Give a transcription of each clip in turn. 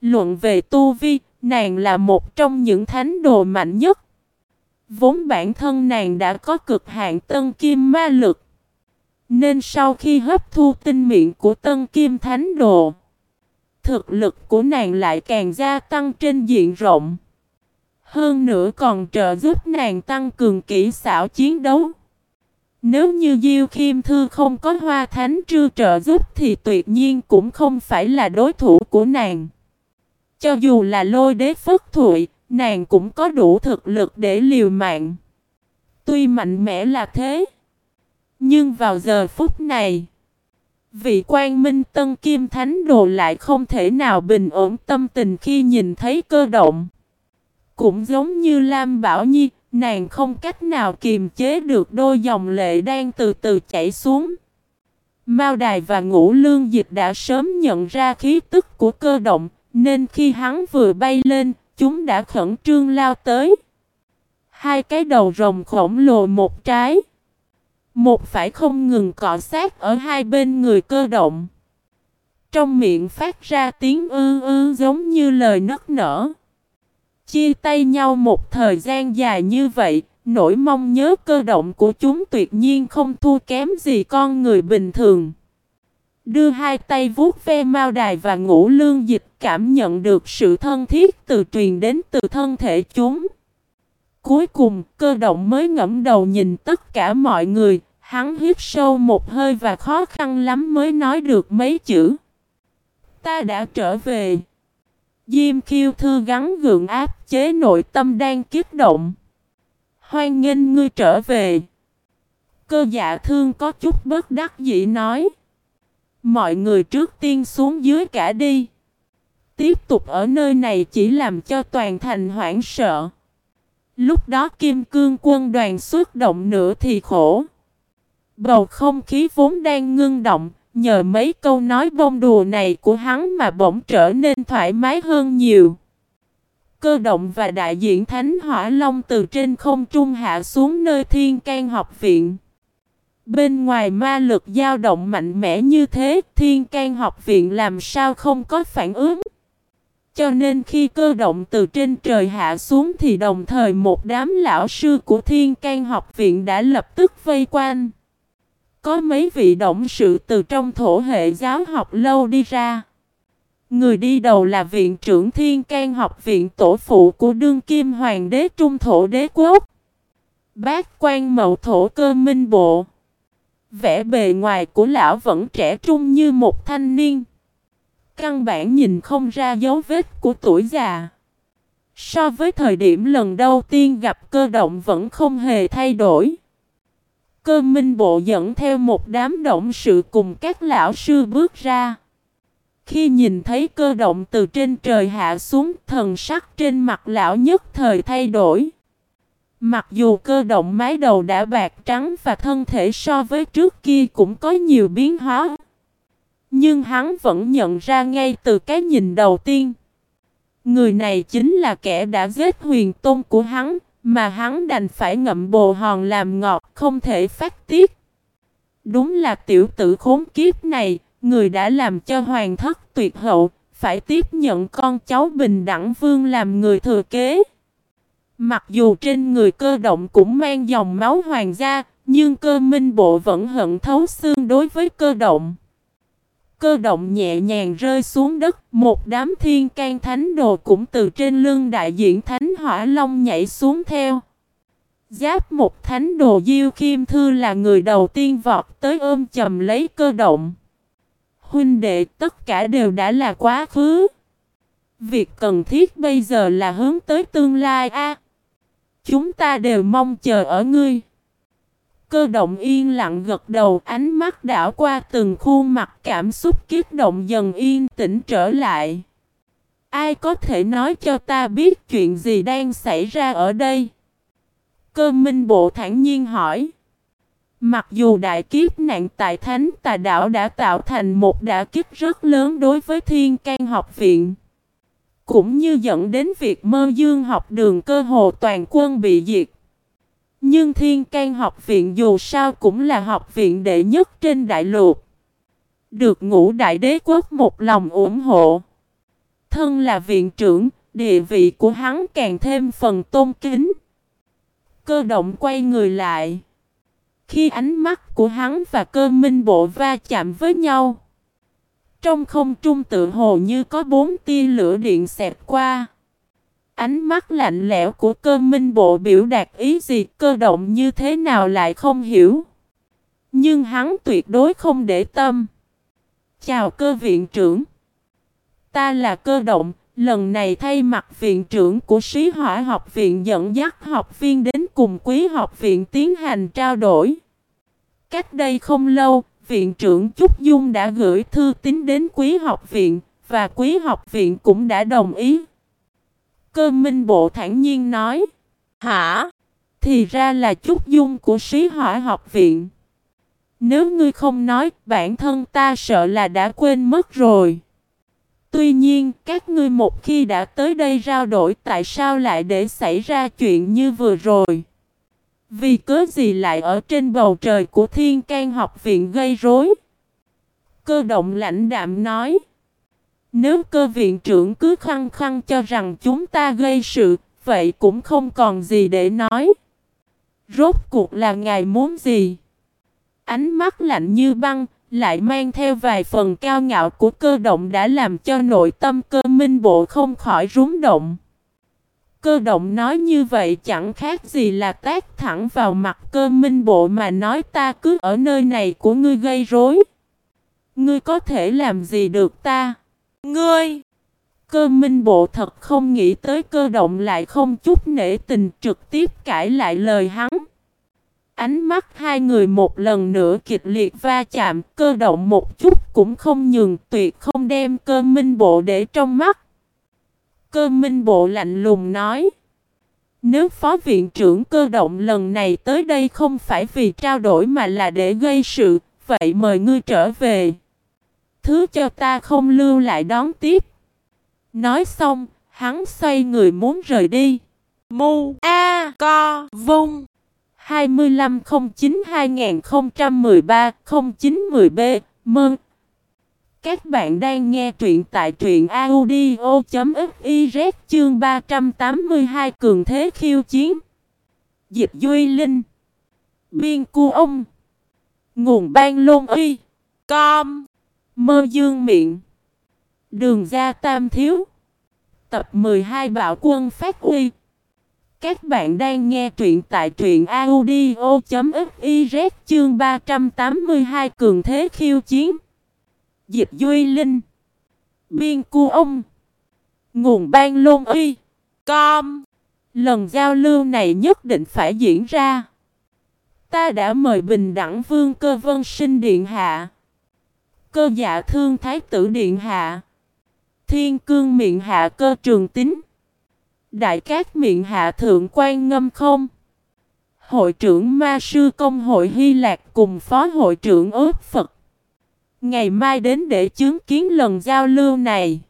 Luận về tu vi, nàng là một trong những thánh đồ mạnh nhất. Vốn bản thân nàng đã có cực hạn tân kim ma lực. Nên sau khi hấp thu tinh miệng của tân kim thánh đồ, thực lực của nàng lại càng gia tăng trên diện rộng. Hơn nữa còn trợ giúp nàng tăng cường kỹ xảo chiến đấu. Nếu như Diêu Khiêm Thư không có hoa thánh trư trợ giúp thì tuyệt nhiên cũng không phải là đối thủ của nàng. Cho dù là lôi đế phất thụy, nàng cũng có đủ thực lực để liều mạng. Tuy mạnh mẽ là thế, nhưng vào giờ phút này, vị quan minh tân kim thánh đồ lại không thể nào bình ổn tâm tình khi nhìn thấy cơ động. Cũng giống như Lam Bảo Nhi, nàng không cách nào kiềm chế được đôi dòng lệ đang từ từ chảy xuống. Mao Đài và Ngũ Lương Dịch đã sớm nhận ra khí tức của cơ động, nên khi hắn vừa bay lên, chúng đã khẩn trương lao tới. Hai cái đầu rồng khổng lồ một trái. Một phải không ngừng cọ sát ở hai bên người cơ động. Trong miệng phát ra tiếng ư ư giống như lời nức nở. Chia tay nhau một thời gian dài như vậy, nỗi mong nhớ cơ động của chúng tuyệt nhiên không thua kém gì con người bình thường. Đưa hai tay vuốt ve mao đài và ngũ lương dịch cảm nhận được sự thân thiết từ truyền đến từ thân thể chúng. Cuối cùng, cơ động mới ngẫm đầu nhìn tất cả mọi người, hắn hít sâu một hơi và khó khăn lắm mới nói được mấy chữ. Ta đã trở về. Diêm khiêu thư gắn gượng áp chế nội tâm đang kích động. Hoan nghênh ngươi trở về. Cơ dạ thương có chút bất đắc dĩ nói. Mọi người trước tiên xuống dưới cả đi. Tiếp tục ở nơi này chỉ làm cho toàn thành hoảng sợ. Lúc đó kim cương quân đoàn xuất động nữa thì khổ. Bầu không khí vốn đang ngưng động, nhờ mấy câu nói bông đùa này của hắn mà bỗng trở nên thoải mái hơn nhiều. Cơ động và đại diện Thánh Hỏa Long từ trên không trung hạ xuống nơi thiên can học viện. Bên ngoài ma lực dao động mạnh mẽ như thế, thiên can học viện làm sao không có phản ứng. Cho nên khi cơ động từ trên trời hạ xuống thì đồng thời một đám lão sư của thiên can học viện đã lập tức vây quanh. Có mấy vị động sự từ trong thổ hệ giáo học lâu đi ra. Người đi đầu là viện trưởng thiên can học viện tổ phụ của đương kim hoàng đế trung thổ đế quốc. Bác quan mậu thổ cơ minh bộ. Vẻ bề ngoài của lão vẫn trẻ trung như một thanh niên. Căn bản nhìn không ra dấu vết của tuổi già. So với thời điểm lần đầu tiên gặp cơ động vẫn không hề thay đổi. Cơ minh bộ dẫn theo một đám động sự cùng các lão sư bước ra. Khi nhìn thấy cơ động từ trên trời hạ xuống, thần sắc trên mặt lão nhất thời thay đổi. Mặc dù cơ động mái đầu đã bạc trắng và thân thể so với trước kia cũng có nhiều biến hóa. Nhưng hắn vẫn nhận ra ngay từ cái nhìn đầu tiên. Người này chính là kẻ đã giết huyền tôn của hắn, mà hắn đành phải ngậm bồ hòn làm ngọt không thể phát tiết. Đúng là tiểu tử khốn kiếp này, người đã làm cho hoàng thất tuyệt hậu, phải tiếp nhận con cháu bình đẳng vương làm người thừa kế. Mặc dù trên người cơ động cũng mang dòng máu hoàng gia, nhưng cơ minh bộ vẫn hận thấu xương đối với cơ động. Cơ động nhẹ nhàng rơi xuống đất, một đám thiên can thánh đồ cũng từ trên lưng đại diện thánh hỏa long nhảy xuống theo. Giáp một thánh đồ Diêu Khiêm Thư là người đầu tiên vọt tới ôm chầm lấy cơ động. Huynh đệ tất cả đều đã là quá khứ. Việc cần thiết bây giờ là hướng tới tương lai a. Chúng ta đều mong chờ ở ngươi. Cơ động yên lặng gật đầu, ánh mắt đảo qua từng khuôn mặt, cảm xúc kiết động dần yên tĩnh trở lại. Ai có thể nói cho ta biết chuyện gì đang xảy ra ở đây? Cơ minh bộ thản nhiên hỏi. Mặc dù đại kiếp nạn tại Thánh Tà Đảo đã tạo thành một đả kích rất lớn đối với thiên can học viện. Cũng như dẫn đến việc mơ dương học đường cơ hồ toàn quân bị diệt. Nhưng Thiên can học viện dù sao cũng là học viện đệ nhất trên đại lục. Được ngũ đại đế quốc một lòng ủng hộ. thân là viện trưởng, địa vị của hắn càng thêm phần tôn kính. Cơ động quay người lại. Khi ánh mắt của hắn và cơ minh bộ va chạm với nhau. Trong không trung tự hồ như có bốn tia lửa điện xẹt qua. Ánh mắt lạnh lẽo của cơ minh bộ biểu đạt ý gì cơ động như thế nào lại không hiểu. Nhưng hắn tuyệt đối không để tâm. Chào cơ viện trưởng. Ta là cơ động, lần này thay mặt viện trưởng của sĩ hỏa học viện dẫn dắt học viên đến cùng quý học viện tiến hành trao đổi. Cách đây không lâu, viện trưởng Trúc Dung đã gửi thư tín đến quý học viện, và quý học viện cũng đã đồng ý. Cơ minh bộ thản nhiên nói. Hả? Thì ra là Trúc Dung của sĩ hỏa học viện. Nếu ngươi không nói, bản thân ta sợ là đã quên mất rồi. Tuy nhiên, các ngươi một khi đã tới đây rao đổi tại sao lại để xảy ra chuyện như vừa rồi? Vì cớ gì lại ở trên bầu trời của thiên can học viện gây rối? Cơ động lãnh đạm nói. Nếu cơ viện trưởng cứ khăng khăng cho rằng chúng ta gây sự, vậy cũng không còn gì để nói. Rốt cuộc là ngài muốn gì? Ánh mắt lạnh như băng, lại mang theo vài phần cao ngạo của cơ động đã làm cho nội tâm cơ minh bộ không khỏi rúng động. Cơ động nói như vậy chẳng khác gì là tác thẳng vào mặt cơ minh bộ mà nói ta cứ ở nơi này của ngươi gây rối. Ngươi có thể làm gì được ta? Ngươi! Cơ minh bộ thật không nghĩ tới cơ động lại không chút nể tình trực tiếp cãi lại lời hắn. Ánh mắt hai người một lần nữa kịch liệt va chạm, cơ động một chút cũng không nhường, tuyệt không đem cơ minh bộ để trong mắt. Cơ minh bộ lạnh lùng nói. Nếu phó viện trưởng cơ động lần này tới đây không phải vì trao đổi mà là để gây sự, vậy mời ngươi trở về. Thứ cho ta không lưu lại đón tiếp. Nói xong, hắn xoay người muốn rời đi. Mu A Co Vung 2509-2013-0910B Mơn các bạn đang nghe truyện tại truyện audio.fiz chương 382 Cường Thế Khiêu Chiến. Dịch Duy Linh. Biên Cu Ông. Nguồn Ban Lôn Uy. Com. Mơ Dương Miệng. Đường Gia Tam Thiếu. Tập 12 Bạo Quân Phát Uy. Các bạn đang nghe truyện tại truyện audio.fiz chương 382 Cường Thế Khiêu Chiến. Dịch Duy Linh. Biên Cu Ông. Nguồn Ban Lôn uy, Com. Lần giao lưu này nhất định phải diễn ra. Ta đã mời Bình Đẳng Vương Cơ Vân Sinh Điện Hạ. Cơ Dạ Thương Thái Tử Điện Hạ. Thiên Cương Miệng Hạ Cơ Trường Tính Đại Cát miệng hạ thượng quan ngâm không? Hội trưởng Ma Sư Công hội Hy Lạc cùng Phó hội trưởng ước Phật. Ngày mai đến để chứng kiến lần giao lưu này.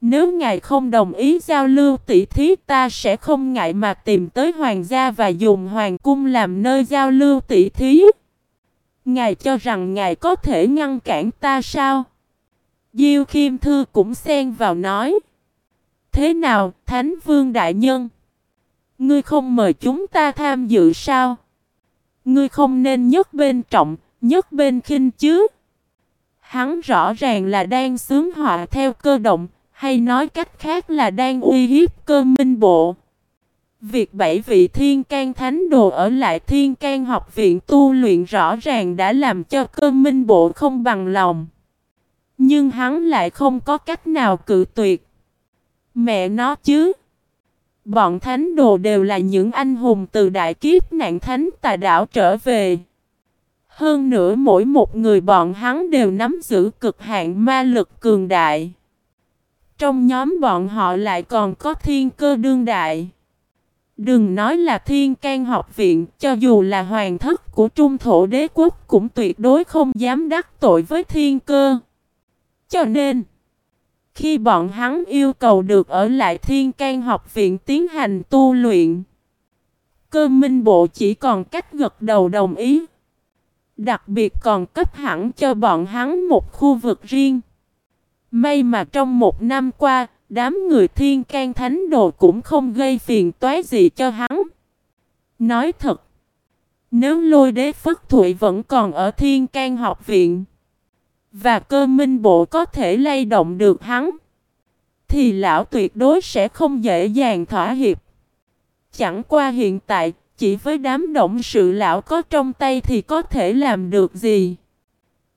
Nếu ngài không đồng ý giao lưu tỷ thí ta sẽ không ngại mà tìm tới hoàng gia và dùng hoàng cung làm nơi giao lưu tỷ thí. Ngài cho rằng ngài có thể ngăn cản ta sao? Diêu Khiêm Thư cũng xen vào nói. Thế nào, Thánh Vương Đại Nhân? Ngươi không mời chúng ta tham dự sao? Ngươi không nên nhất bên trọng, nhất bên khinh chứ? Hắn rõ ràng là đang sướng họa theo cơ động, hay nói cách khác là đang uy hiếp cơ minh bộ. Việc bảy vị thiên can thánh đồ ở lại thiên can học viện tu luyện rõ ràng đã làm cho cơ minh bộ không bằng lòng. Nhưng hắn lại không có cách nào cự tuyệt. Mẹ nó chứ. Bọn thánh đồ đều là những anh hùng từ đại kiếp nạn thánh tà đảo trở về. Hơn nữa mỗi một người bọn hắn đều nắm giữ cực hạn ma lực cường đại. Trong nhóm bọn họ lại còn có thiên cơ đương đại. Đừng nói là thiên can học viện, cho dù là hoàng thất của trung thổ đế quốc cũng tuyệt đối không dám đắc tội với thiên cơ. Cho nên... Khi bọn hắn yêu cầu được ở lại thiên can học viện tiến hành tu luyện, cơ minh bộ chỉ còn cách gật đầu đồng ý. Đặc biệt còn cấp hẳn cho bọn hắn một khu vực riêng. May mà trong một năm qua, Đám người thiên can thánh đồ cũng không gây phiền toái gì cho hắn. Nói thật, nếu lôi đế Phất Thụy vẫn còn ở thiên can học viện, và cơ minh bộ có thể lay động được hắn, thì lão tuyệt đối sẽ không dễ dàng thỏa hiệp. Chẳng qua hiện tại, chỉ với đám động sự lão có trong tay thì có thể làm được gì.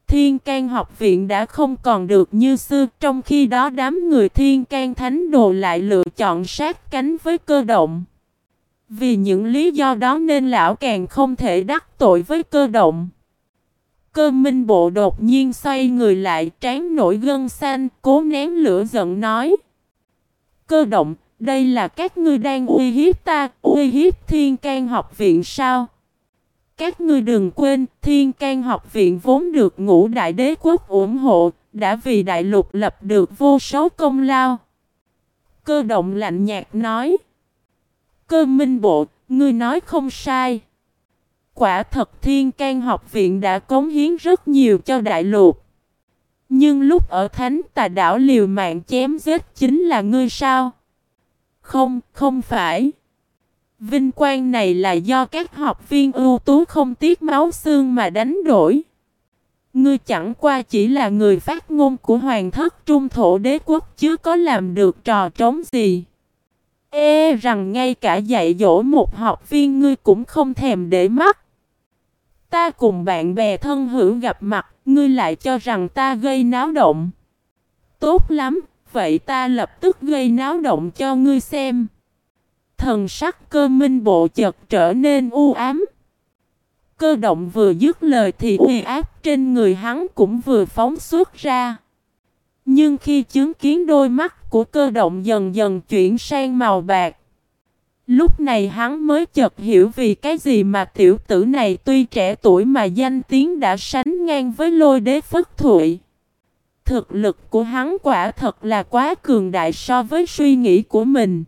Thiên can học viện đã không còn được như xưa, trong khi đó đám người thiên can thánh đồ lại lựa chọn sát cánh với cơ động. Vì những lý do đó nên lão càng không thể đắc tội với cơ động. Cơ minh bộ đột nhiên xoay người lại trán nổi gân xanh, cố nén lửa giận nói. Cơ động, đây là các ngươi đang uy hiếp ta, uy hiếp thiên can học viện sao? Các ngươi đừng quên, thiên can học viện vốn được ngũ đại đế quốc ủng hộ, đã vì đại lục lập được vô số công lao. Cơ động lạnh nhạt nói. Cơ minh bộ, ngươi nói không sai. Quả thật thiên can học viện đã cống hiến rất nhiều cho đại lục. Nhưng lúc ở thánh tà đảo liều mạng chém giết chính là ngươi sao? Không, không phải. Vinh quang này là do các học viên ưu tú không tiếc máu xương mà đánh đổi. Ngươi chẳng qua chỉ là người phát ngôn của hoàng thất trung thổ đế quốc chứ có làm được trò trống gì. Ê rằng ngay cả dạy dỗ một học viên ngươi cũng không thèm để mắt. Ta cùng bạn bè thân hữu gặp mặt, ngươi lại cho rằng ta gây náo động. Tốt lắm, vậy ta lập tức gây náo động cho ngươi xem. Thần sắc cơ minh bộ chợt trở nên u ám. Cơ động vừa dứt lời thì uy áp trên người hắn cũng vừa phóng xuất ra. Nhưng khi chứng kiến đôi mắt của cơ động dần dần chuyển sang màu bạc. Lúc này hắn mới chợt hiểu vì cái gì mà tiểu tử này tuy trẻ tuổi mà danh tiếng đã sánh ngang với lôi đế phất thụy. Thực lực của hắn quả thật là quá cường đại so với suy nghĩ của mình.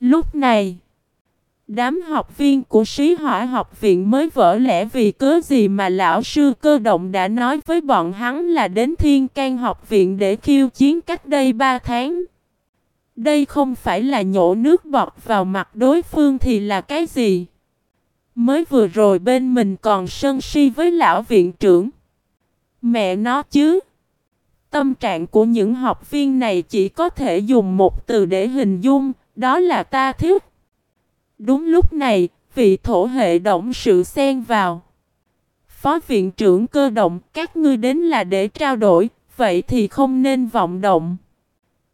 Lúc này, đám học viên của sĩ hỏa học viện mới vỡ lẽ vì cớ gì mà lão sư cơ động đã nói với bọn hắn là đến thiên can học viện để khiêu chiến cách đây 3 tháng. Đây không phải là nhổ nước bọt vào mặt đối phương thì là cái gì? Mới vừa rồi bên mình còn sân si với lão viện trưởng. Mẹ nó chứ! Tâm trạng của những học viên này chỉ có thể dùng một từ để hình dung, đó là ta thiết Đúng lúc này, vị thổ hệ động sự xen vào. Phó viện trưởng cơ động, các ngươi đến là để trao đổi, vậy thì không nên vọng động.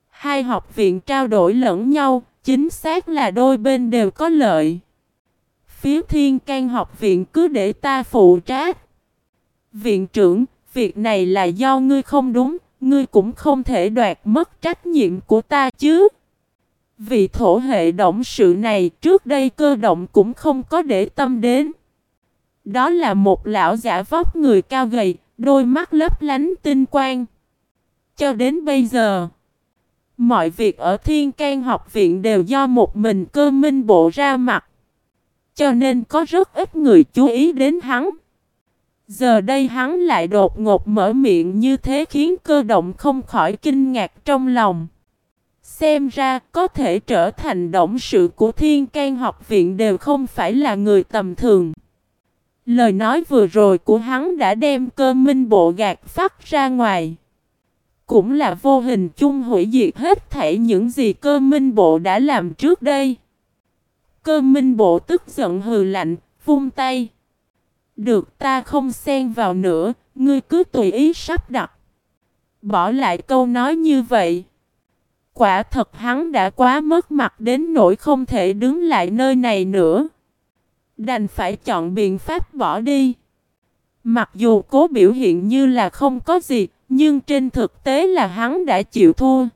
Hai học viện trao đổi lẫn nhau, chính xác là đôi bên đều có lợi. Phía thiên can học viện cứ để ta phụ trách. Viện trưởng, việc này là do ngươi không đúng, ngươi cũng không thể đoạt mất trách nhiệm của ta chứ. Vị thổ hệ động sự này trước đây cơ động cũng không có để tâm đến. Đó là một lão giả vóc người cao gầy, đôi mắt lấp lánh tinh quang. Cho đến bây giờ, mọi việc ở Thiên can học viện đều do một mình cơ minh bộ ra mặt. Cho nên có rất ít người chú ý đến hắn. Giờ đây hắn lại đột ngột mở miệng như thế khiến cơ động không khỏi kinh ngạc trong lòng. Xem ra có thể trở thành động sự của thiên can học viện đều không phải là người tầm thường. Lời nói vừa rồi của hắn đã đem cơ minh bộ gạt phát ra ngoài. Cũng là vô hình chung hủy diệt hết thảy những gì cơ minh bộ đã làm trước đây. Cơ minh bộ tức giận hừ lạnh, vung tay. Được ta không xen vào nữa, ngươi cứ tùy ý sắp đặt. Bỏ lại câu nói như vậy. Quả thật hắn đã quá mất mặt đến nỗi không thể đứng lại nơi này nữa. Đành phải chọn biện pháp bỏ đi. Mặc dù cố biểu hiện như là không có gì, nhưng trên thực tế là hắn đã chịu thua.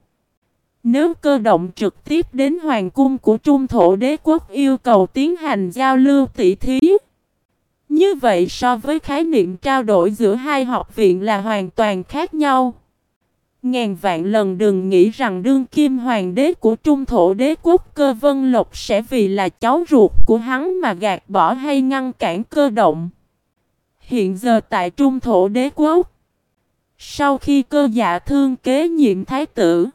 Nếu cơ động trực tiếp đến hoàng cung của trung thổ đế quốc yêu cầu tiến hành giao lưu tỷ thí. Như vậy so với khái niệm trao đổi giữa hai học viện là hoàn toàn khác nhau. Ngàn vạn lần đừng nghĩ rằng đương kim hoàng đế của trung thổ đế quốc cơ vân lộc sẽ vì là cháu ruột của hắn mà gạt bỏ hay ngăn cản cơ động. Hiện giờ tại trung thổ đế quốc, sau khi cơ dạ thương kế nhiệm thái tử,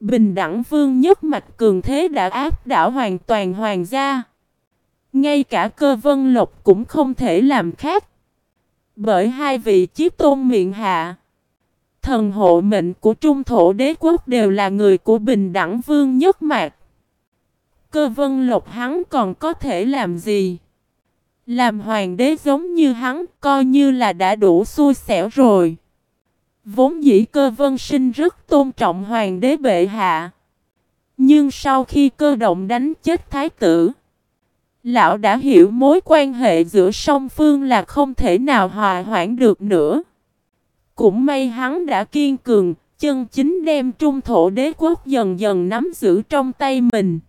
Bình đẳng vương nhất mạch cường thế đã áp đảo hoàn toàn hoàng gia. Ngay cả cơ vân lộc cũng không thể làm khác. Bởi hai vị chí tôn miệng hạ. Thần hộ mệnh của trung thổ đế quốc đều là người của bình đẳng vương nhất mạc. Cơ vân lộc hắn còn có thể làm gì? Làm hoàng đế giống như hắn coi như là đã đủ xui xẻo rồi. Vốn dĩ cơ vân sinh rất tôn trọng hoàng đế bệ hạ. Nhưng sau khi cơ động đánh chết thái tử, lão đã hiểu mối quan hệ giữa song phương là không thể nào hòa hoãn được nữa. Cũng may hắn đã kiên cường, chân chính đem trung thổ đế quốc dần dần nắm giữ trong tay mình.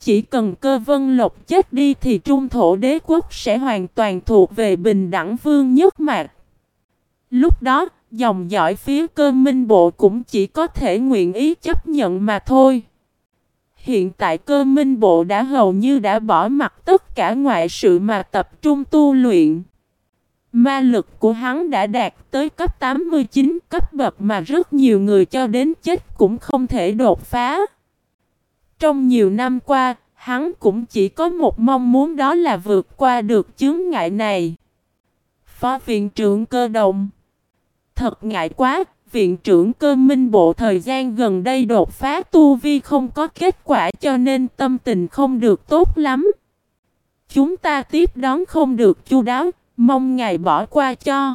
Chỉ cần cơ vân lộc chết đi thì trung thổ đế quốc sẽ hoàn toàn thuộc về bình đẳng vương nhất mạc. Lúc đó, dòng dõi phía cơ minh bộ cũng chỉ có thể nguyện ý chấp nhận mà thôi. Hiện tại cơ minh bộ đã hầu như đã bỏ mặt tất cả ngoại sự mà tập trung tu luyện. Ma lực của hắn đã đạt tới cấp 89 cấp bậc mà rất nhiều người cho đến chết cũng không thể đột phá. Trong nhiều năm qua, hắn cũng chỉ có một mong muốn đó là vượt qua được chướng ngại này. Phó viện trưởng cơ động Thật ngại quá, viện trưởng cơ minh bộ thời gian gần đây đột phá tu vi không có kết quả cho nên tâm tình không được tốt lắm. Chúng ta tiếp đón không được chu đáo, mong ngài bỏ qua cho.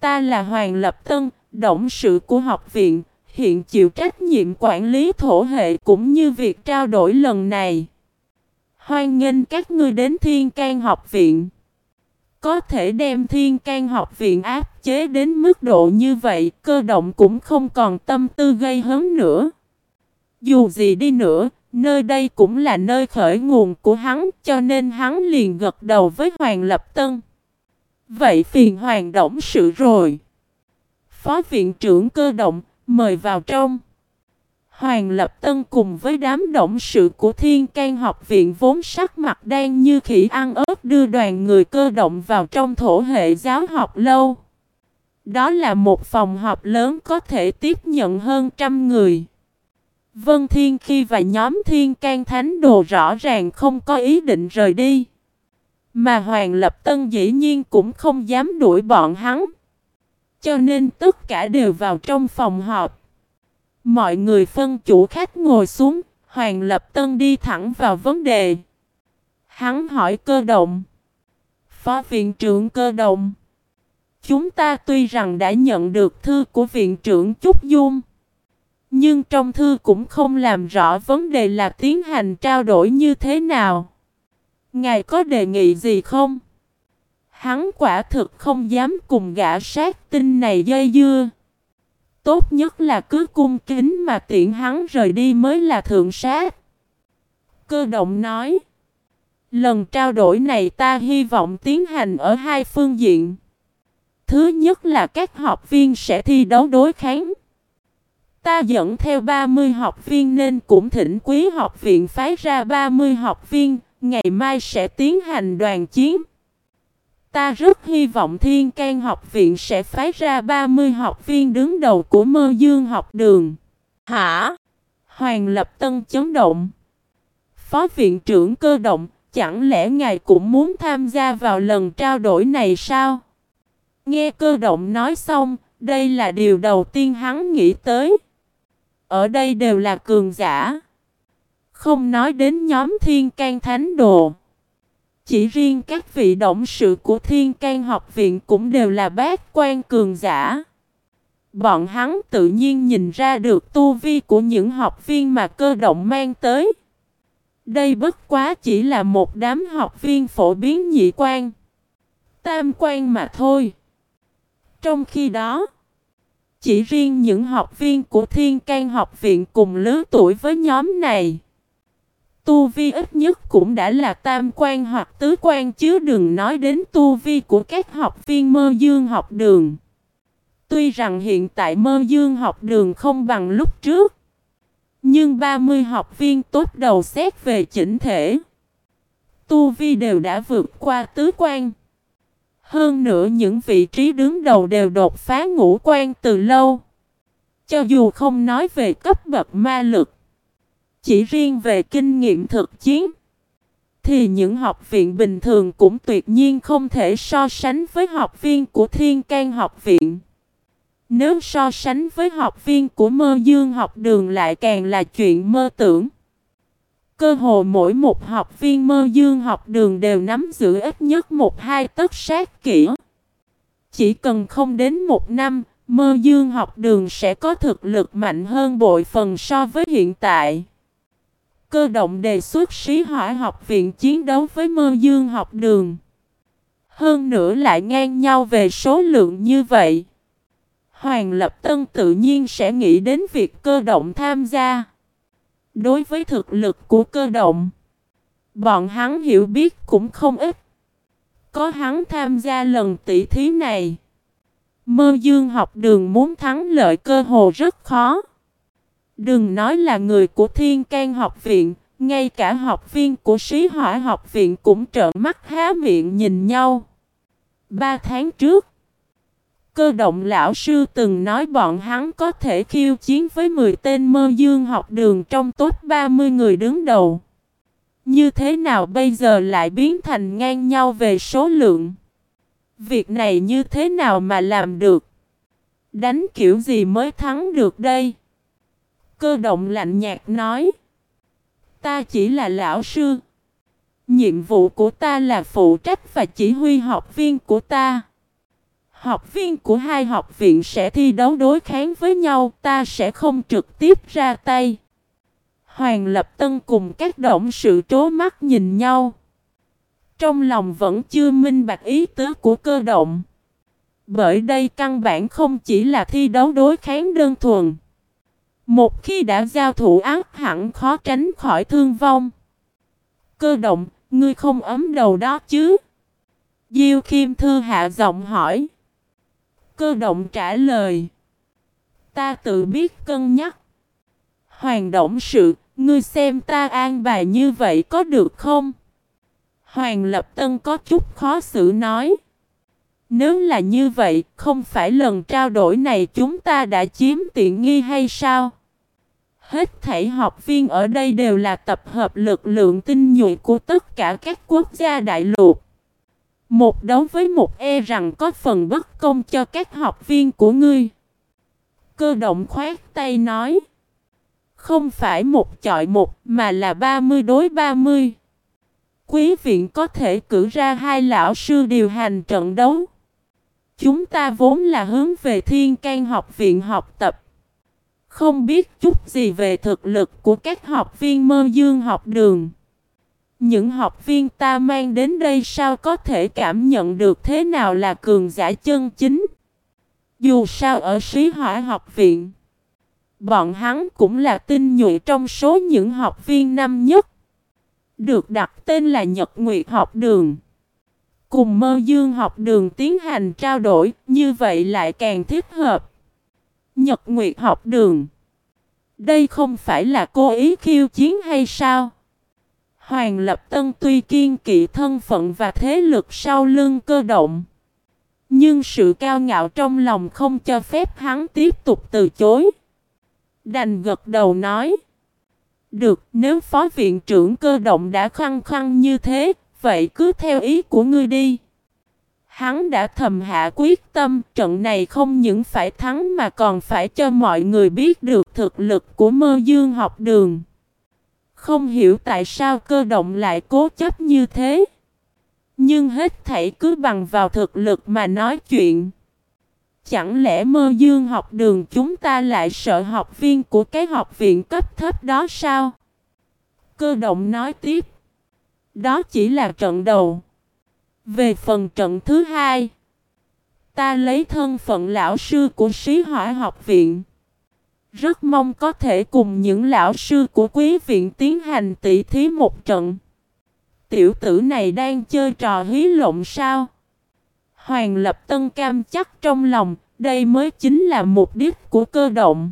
Ta là Hoàng Lập Tân, động sự của học viện, hiện chịu trách nhiệm quản lý thổ hệ cũng như việc trao đổi lần này. Hoan nghênh các ngươi đến Thiên can học viện. Có thể đem Thiên can học viện áp chế đến mức độ như vậy, cơ động cũng không còn tâm tư gây hấn nữa. Dù gì đi nữa, nơi đây cũng là nơi khởi nguồn của hắn, cho nên hắn liền gật đầu với Hoàng Lập Tân. Vậy phiền Hoàng động sự rồi. Phó viện trưởng cơ động, mời vào trong. Hoàng Lập Tân cùng với đám động sự của Thiên can học viện vốn sắc mặt đang như khỉ ăn ớt đưa đoàn người cơ động vào trong thổ hệ giáo học lâu. Đó là một phòng họp lớn có thể tiếp nhận hơn trăm người. Vân Thiên Khi và nhóm Thiên can Thánh Đồ rõ ràng không có ý định rời đi. Mà Hoàng Lập Tân dĩ nhiên cũng không dám đuổi bọn hắn. Cho nên tất cả đều vào trong phòng họp. Mọi người phân chủ khách ngồi xuống, Hoàng Lập Tân đi thẳng vào vấn đề. Hắn hỏi cơ động. Phó viện trưởng cơ động. Chúng ta tuy rằng đã nhận được thư của viện trưởng Trúc Dung. Nhưng trong thư cũng không làm rõ vấn đề là tiến hành trao đổi như thế nào. Ngài có đề nghị gì không? Hắn quả thực không dám cùng gã sát tinh này dây dưa. Tốt nhất là cứ cung kính mà tiện hắn rời đi mới là thượng sát. Cơ động nói. Lần trao đổi này ta hy vọng tiến hành ở hai phương diện. Thứ nhất là các học viên sẽ thi đấu đối kháng. Ta dẫn theo 30 học viên nên cũng thỉnh quý học viện phái ra 30 học viên, ngày mai sẽ tiến hành đoàn chiến. Ta rất hy vọng Thiên can học viện sẽ phái ra 30 học viên đứng đầu của mơ dương học đường. Hả? Hoàng Lập Tân chấn động. Phó viện trưởng cơ động, chẳng lẽ ngài cũng muốn tham gia vào lần trao đổi này sao? Nghe cơ động nói xong, đây là điều đầu tiên hắn nghĩ tới. Ở đây đều là cường giả. Không nói đến nhóm thiên can thánh đồ. Chỉ riêng các vị động sự của Thiên can học viện cũng đều là bác quan cường giả. Bọn hắn tự nhiên nhìn ra được tu vi của những học viên mà cơ động mang tới. Đây bất quá chỉ là một đám học viên phổ biến nhị quan. Tam quan mà thôi. Trong khi đó, chỉ riêng những học viên của Thiên can học viện cùng lứa tuổi với nhóm này Tu vi ít nhất cũng đã là tam quan hoặc tứ quan chứ đừng nói đến tu vi của các học viên mơ dương học đường. Tuy rằng hiện tại mơ dương học đường không bằng lúc trước. Nhưng 30 học viên tốt đầu xét về chỉnh thể. Tu vi đều đã vượt qua tứ quan. Hơn nữa những vị trí đứng đầu đều đột phá ngũ quan từ lâu. Cho dù không nói về cấp bậc ma lực, chỉ riêng về kinh nghiệm thực chiến, thì những học viện bình thường cũng tuyệt nhiên không thể so sánh với học viên của Thiên can học viện. Nếu so sánh với học viên của mơ dương học đường lại càng là chuyện mơ tưởng. Cơ hồ mỗi một học viên mơ dương học đường đều nắm giữ ít nhất một hai tất sát kỹ. Chỉ cần không đến một năm, mơ dương học đường sẽ có thực lực mạnh hơn bội phần so với hiện tại. Cơ động đề xuất sĩ hỏa học viện chiến đấu với mơ dương học đường. Hơn nữa lại ngang nhau về số lượng như vậy. Hoàng Lập Tân tự nhiên sẽ nghĩ đến việc cơ động tham gia. Đối với thực lực của cơ động, bọn hắn hiểu biết cũng không ít. Có hắn tham gia lần tỷ thí này. Mơ dương học đường muốn thắng lợi cơ hồ rất khó. Đừng nói là người của Thiên can học viện, ngay cả học viên của sĩ hỏa học viện cũng trợn mắt há miệng nhìn nhau. Ba tháng trước, cơ động lão sư từng nói bọn hắn có thể khiêu chiến với 10 tên mơ dương học đường trong tốt 30 người đứng đầu. Như thế nào bây giờ lại biến thành ngang nhau về số lượng? Việc này như thế nào mà làm được? Đánh kiểu gì mới thắng được đây? Cơ động lạnh nhạt nói. Ta chỉ là lão sư. Nhiệm vụ của ta là phụ trách và chỉ huy học viên của ta. Học viên của hai học viện sẽ thi đấu đối kháng với nhau, ta sẽ không trực tiếp ra tay. Hoàng Lập Tân cùng các động sự trố mắt nhìn nhau. Trong lòng vẫn chưa minh bạch ý tứ của cơ động. Bởi đây căn bản không chỉ là thi đấu đối kháng đơn thuần. Một khi đã giao thủ ác hẳn khó tránh khỏi thương vong. Cơ động, ngươi không ấm đầu đó chứ? Diêu Khiêm Thư hạ giọng hỏi. Cơ động trả lời. Ta tự biết cân nhắc. Hoàng động sự, ngươi xem ta an bài như vậy có được không? Hoàng Lập Tân có chút khó xử nói. Nếu là như vậy, không phải lần trao đổi này chúng ta đã chiếm tiện nghi hay sao? Hết thảy học viên ở đây đều là tập hợp lực lượng tinh nhuệ của tất cả các quốc gia đại lục. Một đấu với một e rằng có phần bất công cho các học viên của ngươi. Cơ động khoát tay nói. Không phải một chọi một mà là 30 đối 30. Quý viện có thể cử ra hai lão sư điều hành trận đấu. Chúng ta vốn là hướng về thiên can học viện học tập. Không biết chút gì về thực lực của các học viên mơ dương học đường. Những học viên ta mang đến đây sao có thể cảm nhận được thế nào là cường giả chân chính. Dù sao ở sĩ hỏa học viện, bọn hắn cũng là tinh nhuệ trong số những học viên năm nhất. Được đặt tên là Nhật Nguyệt học đường. Cùng mơ dương học đường tiến hành trao đổi, như vậy lại càng thích hợp. Nhật Nguyệt học đường. Đây không phải là cô ý khiêu chiến hay sao? Hoàng Lập Tân tuy kiên kỵ thân phận và thế lực sau lưng cơ động. Nhưng sự cao ngạo trong lòng không cho phép hắn tiếp tục từ chối. Đành gật đầu nói. Được, nếu phó viện trưởng cơ động đã khăng khăng như thế, vậy cứ theo ý của ngươi đi. Hắn đã thầm hạ quyết tâm, trận này không những phải thắng mà còn phải cho mọi người biết được thực lực của mơ dương học đường. Không hiểu tại sao cơ động lại cố chấp như thế. Nhưng hết thảy cứ bằng vào thực lực mà nói chuyện. Chẳng lẽ mơ dương học đường chúng ta lại sợ học viên của cái học viện cấp thấp đó sao? Cơ động nói tiếp. Đó chỉ là trận đầu. Về phần trận thứ hai, ta lấy thân phận lão sư của sĩ hỏa học viện. Rất mong có thể cùng những lão sư của quý viện tiến hành tỷ thí một trận. Tiểu tử này đang chơi trò hí lộn sao? Hoàng lập tân cam chắc trong lòng, đây mới chính là mục đích của cơ động.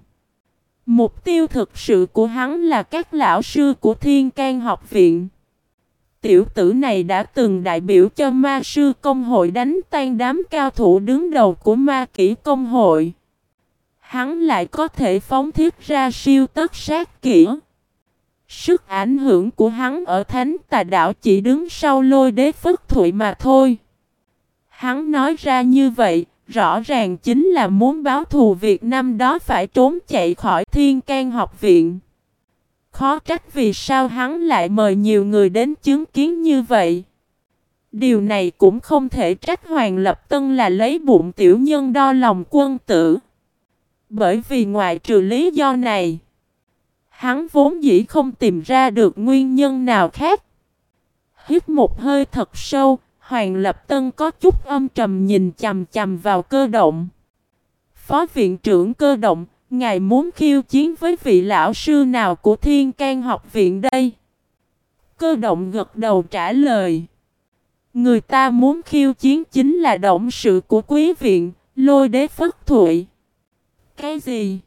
Mục tiêu thực sự của hắn là các lão sư của thiên can học viện. Tiểu tử này đã từng đại biểu cho ma sư công hội đánh tan đám cao thủ đứng đầu của ma kỹ công hội. hắn lại có thể phóng thiết ra siêu tất sát kỹ. Sức ảnh hưởng của hắn ở thánh tà đảo chỉ đứng sau lôi đế phất thụy mà thôi. Hắn nói ra như vậy, rõ ràng chính là muốn báo thù Việt Nam đó phải trốn chạy khỏi thiên can học viện. Khó trách vì sao hắn lại mời nhiều người đến chứng kiến như vậy. Điều này cũng không thể trách Hoàng Lập Tân là lấy bụng tiểu nhân đo lòng quân tử. Bởi vì ngoại trừ lý do này, hắn vốn dĩ không tìm ra được nguyên nhân nào khác. Hít một hơi thật sâu, Hoàng Lập Tân có chút âm trầm nhìn chầm chầm vào cơ động. Phó viện trưởng cơ động, ngài muốn khiêu chiến với vị lão sư nào của Thiên can học viện đây? Cơ động gật đầu trả lời. Người ta muốn khiêu chiến chính là động sự của quý viện, lôi đế phất thụy. Cái gì?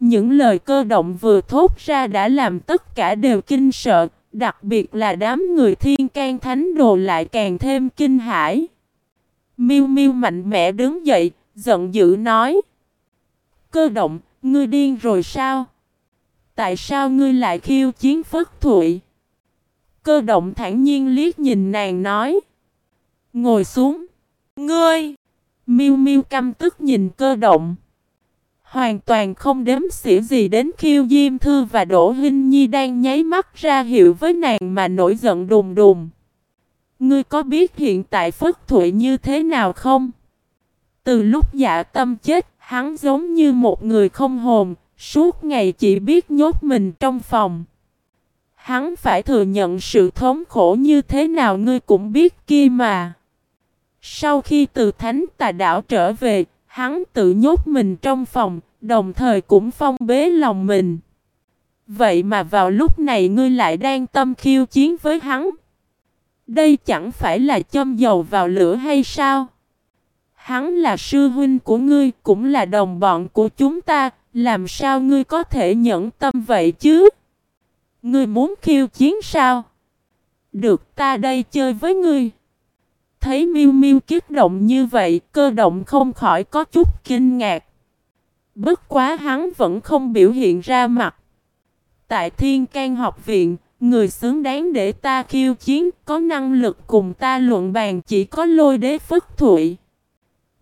Những lời cơ động vừa thốt ra đã làm tất cả đều kinh sợ, đặc biệt là đám người thiên can thánh đồ lại càng thêm kinh hãi. Miu Miu mạnh mẽ đứng dậy, giận dữ nói: "Cơ động, ngươi điên rồi sao? Tại sao ngươi lại khiêu chiến Phất Thụy?" Cơ động thản nhiên liếc nhìn nàng nói: "Ngồi xuống." "Ngươi?" Miu Miu căm tức nhìn cơ động. Hoàn toàn không đếm xỉa gì đến khiêu Diêm Thư và Đỗ Hinh Nhi đang nháy mắt ra hiệu với nàng mà nổi giận đùng đùng. Ngươi có biết hiện tại Phất Thụy như thế nào không? Từ lúc dạ tâm chết, hắn giống như một người không hồn, suốt ngày chỉ biết nhốt mình trong phòng. Hắn phải thừa nhận sự thống khổ như thế nào ngươi cũng biết kia mà. Sau khi từ thánh tà đảo trở về, Hắn tự nhốt mình trong phòng, đồng thời cũng phong bế lòng mình. Vậy mà vào lúc này ngươi lại đang tâm khiêu chiến với hắn. Đây chẳng phải là châm dầu vào lửa hay sao? Hắn là sư huynh của ngươi, cũng là đồng bọn của chúng ta, làm sao ngươi có thể nhẫn tâm vậy chứ? Ngươi muốn khiêu chiến sao? Được ta đây chơi với ngươi. Thấy miu miu kích động như vậy, cơ động không khỏi có chút kinh ngạc. Bất quá hắn vẫn không biểu hiện ra mặt. Tại Thiên can học viện, người xứng đáng để ta khiêu chiến, có năng lực cùng ta luận bàn chỉ có lôi đế phất thụy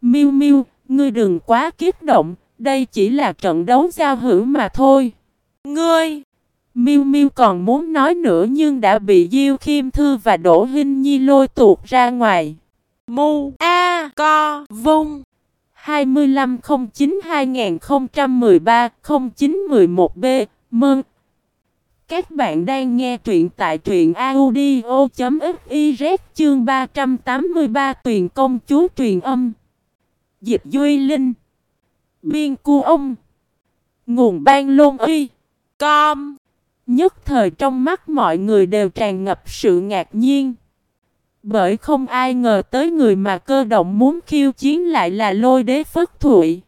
miu miu ngươi đừng quá kích động, đây chỉ là trận đấu giao hữu mà thôi. Ngươi! Miu Miu còn muốn nói nữa nhưng đã bị Diêu Khiêm Thư và Đỗ Hinh Nhi lôi tuột ra ngoài. Mu A Co Vung 2509-2013-0911B Mừng! Các bạn đang nghe truyện tại truyện audio.fiz chương 383 Tuyền công chúa truyền âm Dịch Duy Linh Biên cu ông Nguồn ban lôn uy Com Nhất thời trong mắt mọi người đều tràn ngập sự ngạc nhiên. Bởi không ai ngờ tới người mà cơ động muốn khiêu chiến lại là lôi đế phất thụy.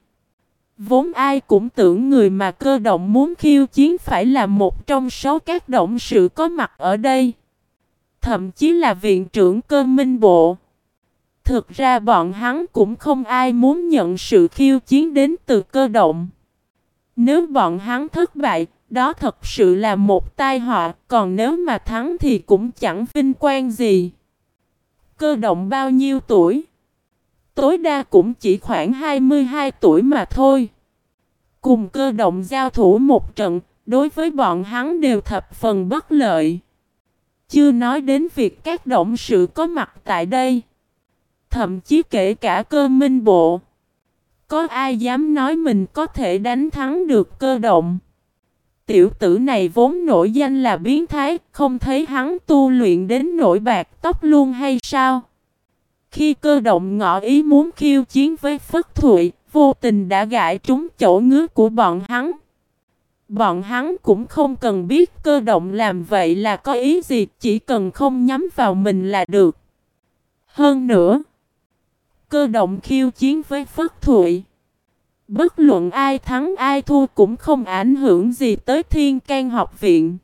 Vốn ai cũng tưởng người mà cơ động muốn khiêu chiến phải là một trong số các động sự có mặt ở đây. Thậm chí là viện trưởng cơ minh bộ. Thực ra bọn hắn cũng không ai muốn nhận sự khiêu chiến đến từ cơ động. Nếu bọn hắn thất bại, đó thật sự là một tai họa, còn nếu mà thắng thì cũng chẳng vinh quang gì. Cơ động bao nhiêu tuổi? Tối đa cũng chỉ khoảng 22 tuổi mà thôi. Cùng cơ động giao thủ một trận, đối với bọn hắn đều thập phần bất lợi. Chưa nói đến việc các động sự có mặt tại đây. Thậm chí kể cả cơ minh bộ. Có ai dám nói mình có thể đánh thắng được cơ động? Tiểu tử này vốn nổi danh là biến thái, không thấy hắn tu luyện đến nổi bạc tóc luôn hay sao? Khi cơ động ngỏ ý muốn khiêu chiến với Phất Thụy, vô tình đã gãi trúng chỗ ngứa của bọn hắn. Bọn hắn cũng không cần biết cơ động làm vậy là có ý gì, chỉ cần không nhắm vào mình là được. Hơn nữa, cơ động khiêu chiến với Phất Thụy. Bất luận ai thắng ai thua cũng không ảnh hưởng gì tới thiên can học viện.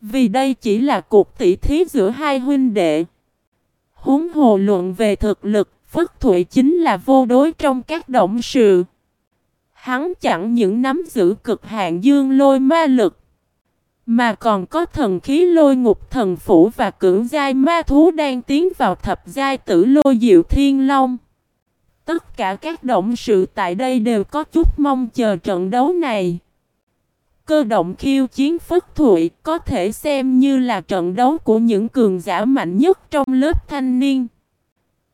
Vì đây chỉ là cuộc tỷ thí giữa hai huynh đệ. Huống hồ luận về thực lực, Phất Thụy chính là vô đối trong các động sự. hắn chẳng những nắm giữ cực hạn dương lôi ma lực, mà còn có thần khí lôi ngục thần phủ và cưỡng giai ma thú đang tiến vào thập giai tử lôi diệu thiên long. Tất cả các động sự tại đây đều có chút mong chờ trận đấu này. Cơ động khiêu chiến phất thụy có thể xem như là trận đấu của những cường giả mạnh nhất trong lớp thanh niên.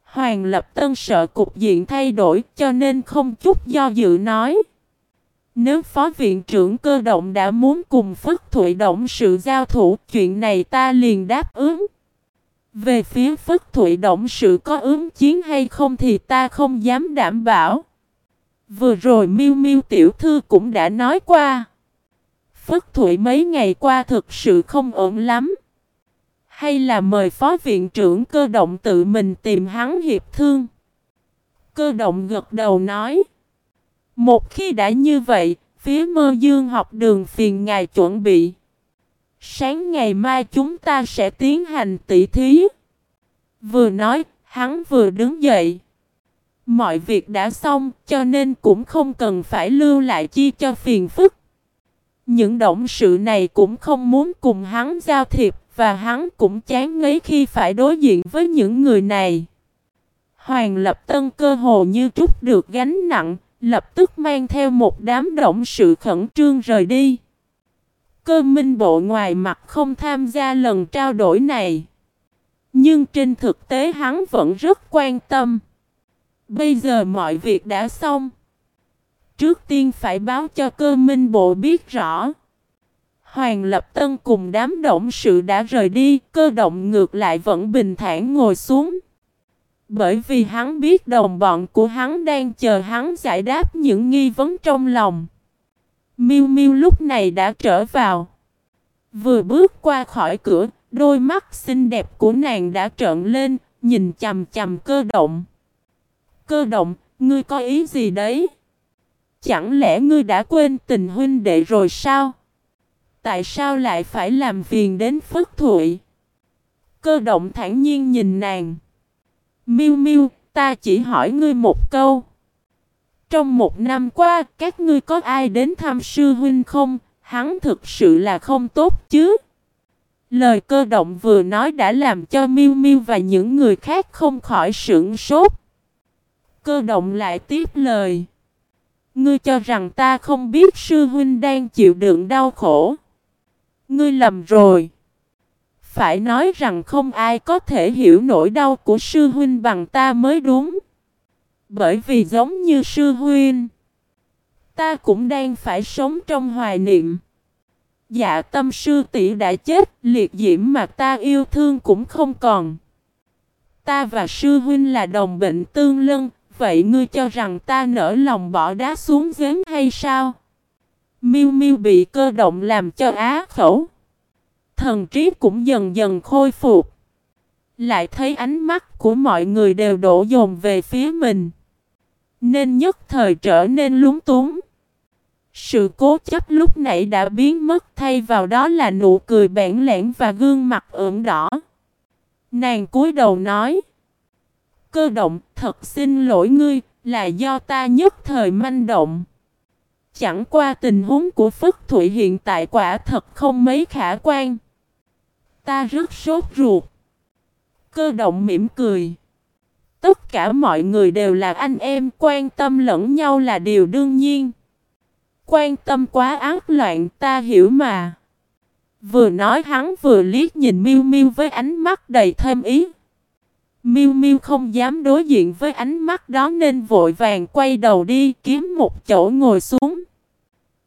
Hoàng Lập Tân sợ cục diện thay đổi cho nên không chút do dự nói. Nếu phó viện trưởng cơ động đã muốn cùng Phất Thụy Động sự giao thủ, chuyện này ta liền đáp ứng. Về phía Phất Thụy Động sự có ứng chiến hay không thì ta không dám đảm bảo. Vừa rồi Miêu Miêu tiểu thư cũng đã nói qua. Phất Thụy mấy ngày qua thực sự không ổn lắm. Hay là mời phó viện trưởng cơ động tự mình tìm hắn hiệp thương. Cơ động gật đầu nói. Một khi đã như vậy, phía mơ dương học đường phiền ngài chuẩn bị. Sáng ngày mai chúng ta sẽ tiến hành tỷ thí. Vừa nói, hắn vừa đứng dậy. Mọi việc đã xong, cho nên cũng không cần phải lưu lại chi cho phiền phức. Những động sự này cũng không muốn cùng hắn giao thiệp, và hắn cũng chán ngấy khi phải đối diện với những người này. Hoàng Lập Tân cơ hồ như trút được gánh nặng, lập tức mang theo một đám động sự khẩn trương rời đi. Cơ minh bộ ngoài mặt không tham gia lần trao đổi này. Nhưng trên thực tế hắn vẫn rất quan tâm. Bây giờ mọi việc đã xong. Trước tiên phải báo cho cơ minh bộ biết rõ. Hoàng Lập Tân cùng đám động sự đã rời đi, cơ động ngược lại vẫn bình thản ngồi xuống. Bởi vì hắn biết đồng bọn của hắn đang chờ hắn giải đáp những nghi vấn trong lòng. Miu Miu lúc này đã trở vào. Vừa bước qua khỏi cửa, đôi mắt xinh đẹp của nàng đã trợn lên, nhìn chầm chầm cơ động. Cơ động, ngươi có ý gì đấy? Chẳng lẽ ngươi đã quên tình huynh đệ rồi sao? Tại sao lại phải làm phiền đến Phất Thụy? Cơ động thản nhiên nhìn nàng. Miu Miu, ta chỉ hỏi ngươi một câu. Trong một năm qua, các ngươi có ai đến thăm sư huynh không? Hắn thực sự là không tốt chứ? Lời cơ động vừa nói đã làm cho Miu Miu và những người khác không khỏi sửng sốt. Cơ động lại tiếp lời. Ngươi cho rằng ta không biết sư huynh đang chịu đựng đau khổ. Ngươi lầm rồi. Phải nói rằng không ai có thể hiểu nỗi đau của sư huynh bằng ta mới đúng. Bởi vì giống như sư huynh, ta cũng đang phải sống trong hoài niệm. Dạ tâm sư tỷ đã chết, liệt diễm mà ta yêu thương cũng không còn. Ta và sư huynh là đồng bệnh tương lân, vậy ngươi cho rằng ta nỡ lòng bỏ đá xuống giếng hay sao? Miu Miu bị cơ động làm cho á khẩu. Thần trí cũng dần dần khôi phục. Lại thấy ánh mắt của mọi người đều đổ dồn về phía mình. Nên nhất thời trở nên lúng túng. Sự cố chấp lúc nãy đã biến mất, thay vào đó là nụ cười bản lẻn và gương mặt ửng đỏ. Nàng cúi đầu nói. Cơ động, thật xin lỗi ngươi, là do ta nhất thời manh động. Chẳng qua tình huống của Phất Thụy hiện tại quả thật không mấy khả quan. Ta rất sốt ruột. Cơ động mỉm cười. Tất cả mọi người đều là anh em quan tâm lẫn nhau là điều đương nhiên. Quan tâm quá ác loạn ta hiểu mà. Vừa nói hắn vừa liếc nhìn Miu Miu với ánh mắt đầy thêm ý. Miu Miu không dám đối diện với ánh mắt đó nên vội vàng quay đầu đi kiếm một chỗ ngồi xuống.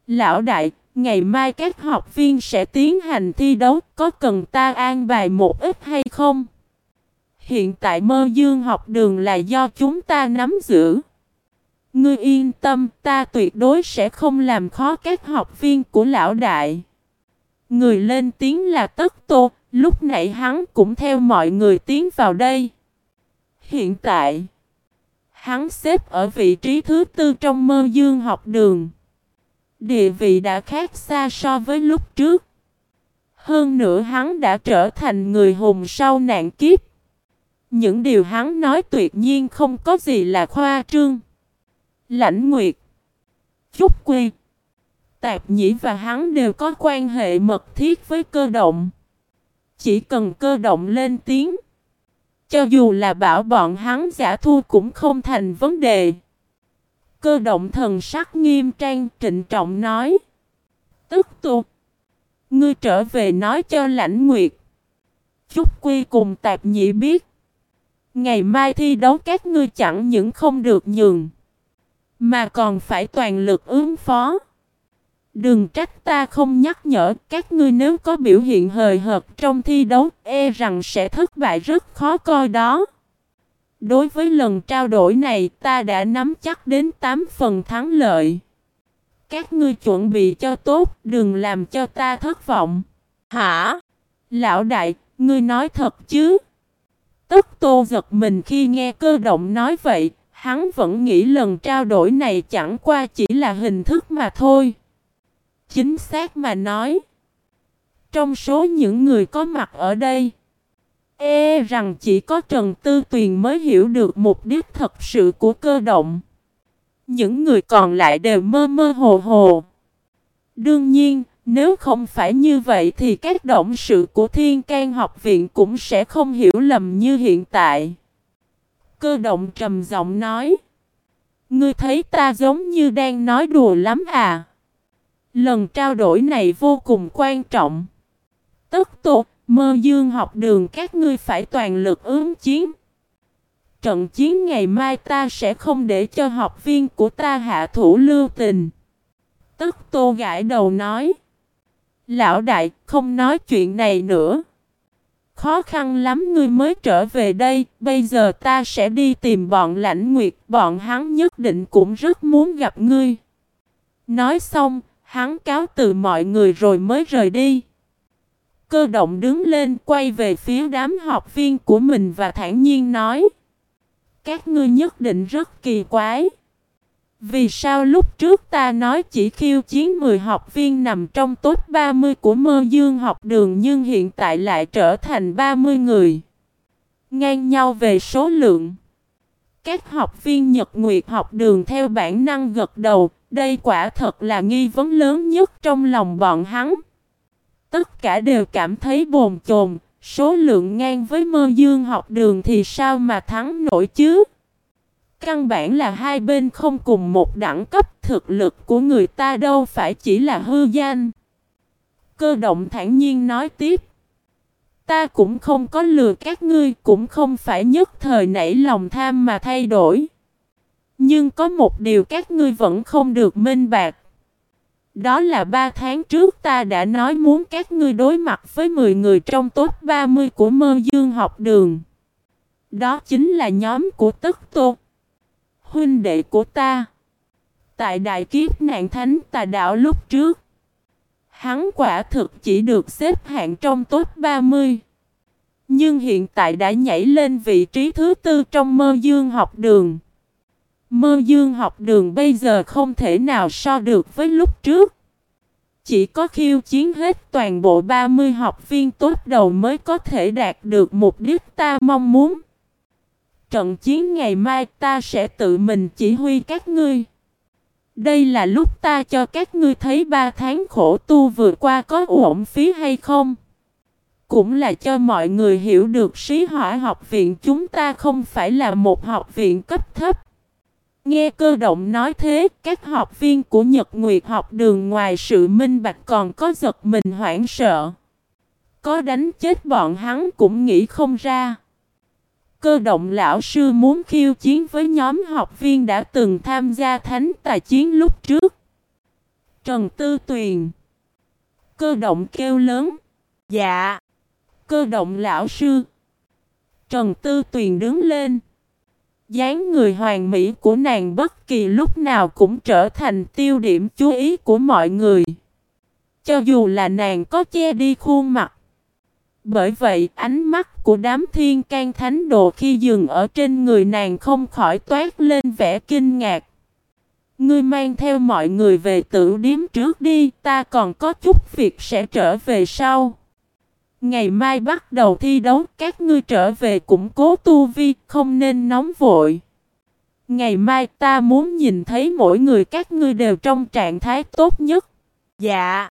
Lão đại, ngày mai các học viên sẽ tiến hành thi đấu, có cần ta an bài một ít hay không? Hiện tại mơ dương học đường là do chúng ta nắm giữ. Ngươi yên tâm, ta tuyệt đối sẽ không làm khó các học viên của lão đại. Người lên tiếng là tất tô, lúc nãy hắn cũng theo mọi người tiến vào đây. Hiện tại, hắn xếp ở vị trí thứ tư trong mơ dương học đường. Địa vị đã khác xa so với lúc trước. Hơn nữa hắn đã trở thành người hùng sau nạn kiếp. Những điều hắn nói tuyệt nhiên không có gì là khoa trương. Lãnh Nguyệt, Chúc Quy. Tạp Nhĩ và hắn đều có quan hệ mật thiết với cơ động. Chỉ cần cơ động lên tiếng. Cho dù là bảo bọn hắn giả thu cũng không thành vấn đề. Cơ động thần sắc nghiêm trang, trịnh trọng nói. Tức tục. Ngươi trở về nói cho lãnh nguyệt. Chúc quy cùng tạp nhị biết. Ngày mai thi đấu các ngươi chẳng những không được nhường. Mà còn phải toàn lực ứng phó. Đừng trách ta không nhắc nhở, các ngươi nếu có biểu hiện hời hợt trong thi đấu e rằng sẽ thất bại rất khó coi đó. Đối với lần trao đổi này ta đã nắm chắc đến 8 phần thắng lợi. Các ngươi chuẩn bị cho tốt đừng làm cho ta thất vọng. Hả? Lão đại, ngươi nói thật chứ? Tất tô giật mình khi nghe cơ động nói vậy, hắn vẫn nghĩ lần trao đổi này chẳng qua chỉ là hình thức mà thôi. Chính xác mà nói. Trong số những người có mặt ở đây, e rằng chỉ có Trần Tư Tuyền mới hiểu được mục đích thật sự của cơ động. Những người còn lại đều mơ mơ hồ hồ. Đương nhiên, nếu không phải như vậy thì các động sự của Thiên can học viện cũng sẽ không hiểu lầm như hiện tại. Cơ động trầm giọng nói. Ngươi thấy ta giống như đang nói đùa lắm à? Lần trao đổi này vô cùng quan trọng. Tất tục mơ dương học đường các ngươi phải toàn lực ứng chiến. Trận chiến ngày mai ta sẽ không để cho học viên của ta hạ thủ lưu tình. Tức tô gãi đầu nói. Lão đại, không nói chuyện này nữa. Khó khăn lắm ngươi mới trở về đây, bây giờ ta sẽ đi tìm bọn lãnh nguyệt, bọn hắn nhất định cũng rất muốn gặp ngươi. Nói xong, hắn cáo từ mọi người rồi mới rời đi. Cơ động đứng lên quay về phía đám học viên của mình và thản nhiên nói. Các ngươi nhất định rất kỳ quái. Vì sao lúc trước ta nói chỉ khiêu chiến 10 học viên nằm trong top 30 của mơ dương học đường nhưng hiện tại lại trở thành 30 người. Ngang nhau về số lượng. Các học viên Nhật Nguyệt học đường theo bản năng gật đầu, đây quả thật là nghi vấn lớn nhất trong lòng bọn hắn. Tất cả đều cảm thấy bồn chồn, số lượng ngang với mơ dương học đường thì sao mà thắng nổi chứ? Căn bản là hai bên không cùng một đẳng cấp thực lực của người ta đâu phải chỉ là hư danh. Cơ động thản nhiên nói tiếp. Ta cũng không có lừa các ngươi, cũng không phải nhất thời nảy lòng tham mà thay đổi. Nhưng có một điều các ngươi vẫn không được minh bạc. Đó là ba tháng trước ta đã nói muốn các ngươi đối mặt với 10 người trong top 30 của mơ dương học đường. Đó chính là nhóm của Tức Tô huynh đệ của ta. Tại đại kiếp nạn thánh tà đạo lúc trước, hắn quả thực chỉ được xếp hạng trong top 30. Nhưng hiện tại đã nhảy lên vị trí thứ tư trong mơ dương học đường. Mơ dương học đường bây giờ không thể nào so được với lúc trước. Chỉ có khiêu chiến hết toàn bộ 30 học viên tốt đầu mới có thể đạt được mục đích ta mong muốn. Trận chiến ngày mai ta sẽ tự mình chỉ huy các ngươi. Đây là lúc ta cho các ngươi thấy ba tháng khổ tu vừa qua có uổng phí hay không. Cũng là cho mọi người hiểu được sĩ hỏa học viện chúng ta không phải là một học viện cấp thấp. Nghe cơ động nói thế, các học viên của Nhật Nguyệt học đường ngoài sự minh bạch còn có giật mình hoảng sợ. Có đánh chết bọn hắn cũng nghĩ không ra. Cơ động lão sư muốn khiêu chiến với nhóm học viên đã từng tham gia thánh tài chiến lúc trước. Trần Tư Tuyền. Cơ động kêu lớn. Dạ. Cơ động lão sư. Trần Tư Tuyền đứng lên dáng người hoàn mỹ của nàng bất kỳ lúc nào cũng trở thành tiêu điểm chú ý của mọi người. Cho dù là nàng có che đi khuôn mặt. Bởi vậy ánh mắt của đám thiên can thánh đồ khi dừng ở trên người nàng không khỏi toát lên vẻ kinh ngạc. Ngươi mang theo mọi người về tử điếm trước đi, ta còn có chút việc sẽ trở về sau. Ngày mai bắt đầu thi đấu, các ngươi trở về củng cố tu vi, không nên nóng vội. Ngày mai ta muốn nhìn thấy mỗi người các ngươi đều trong trạng thái tốt nhất. Dạ.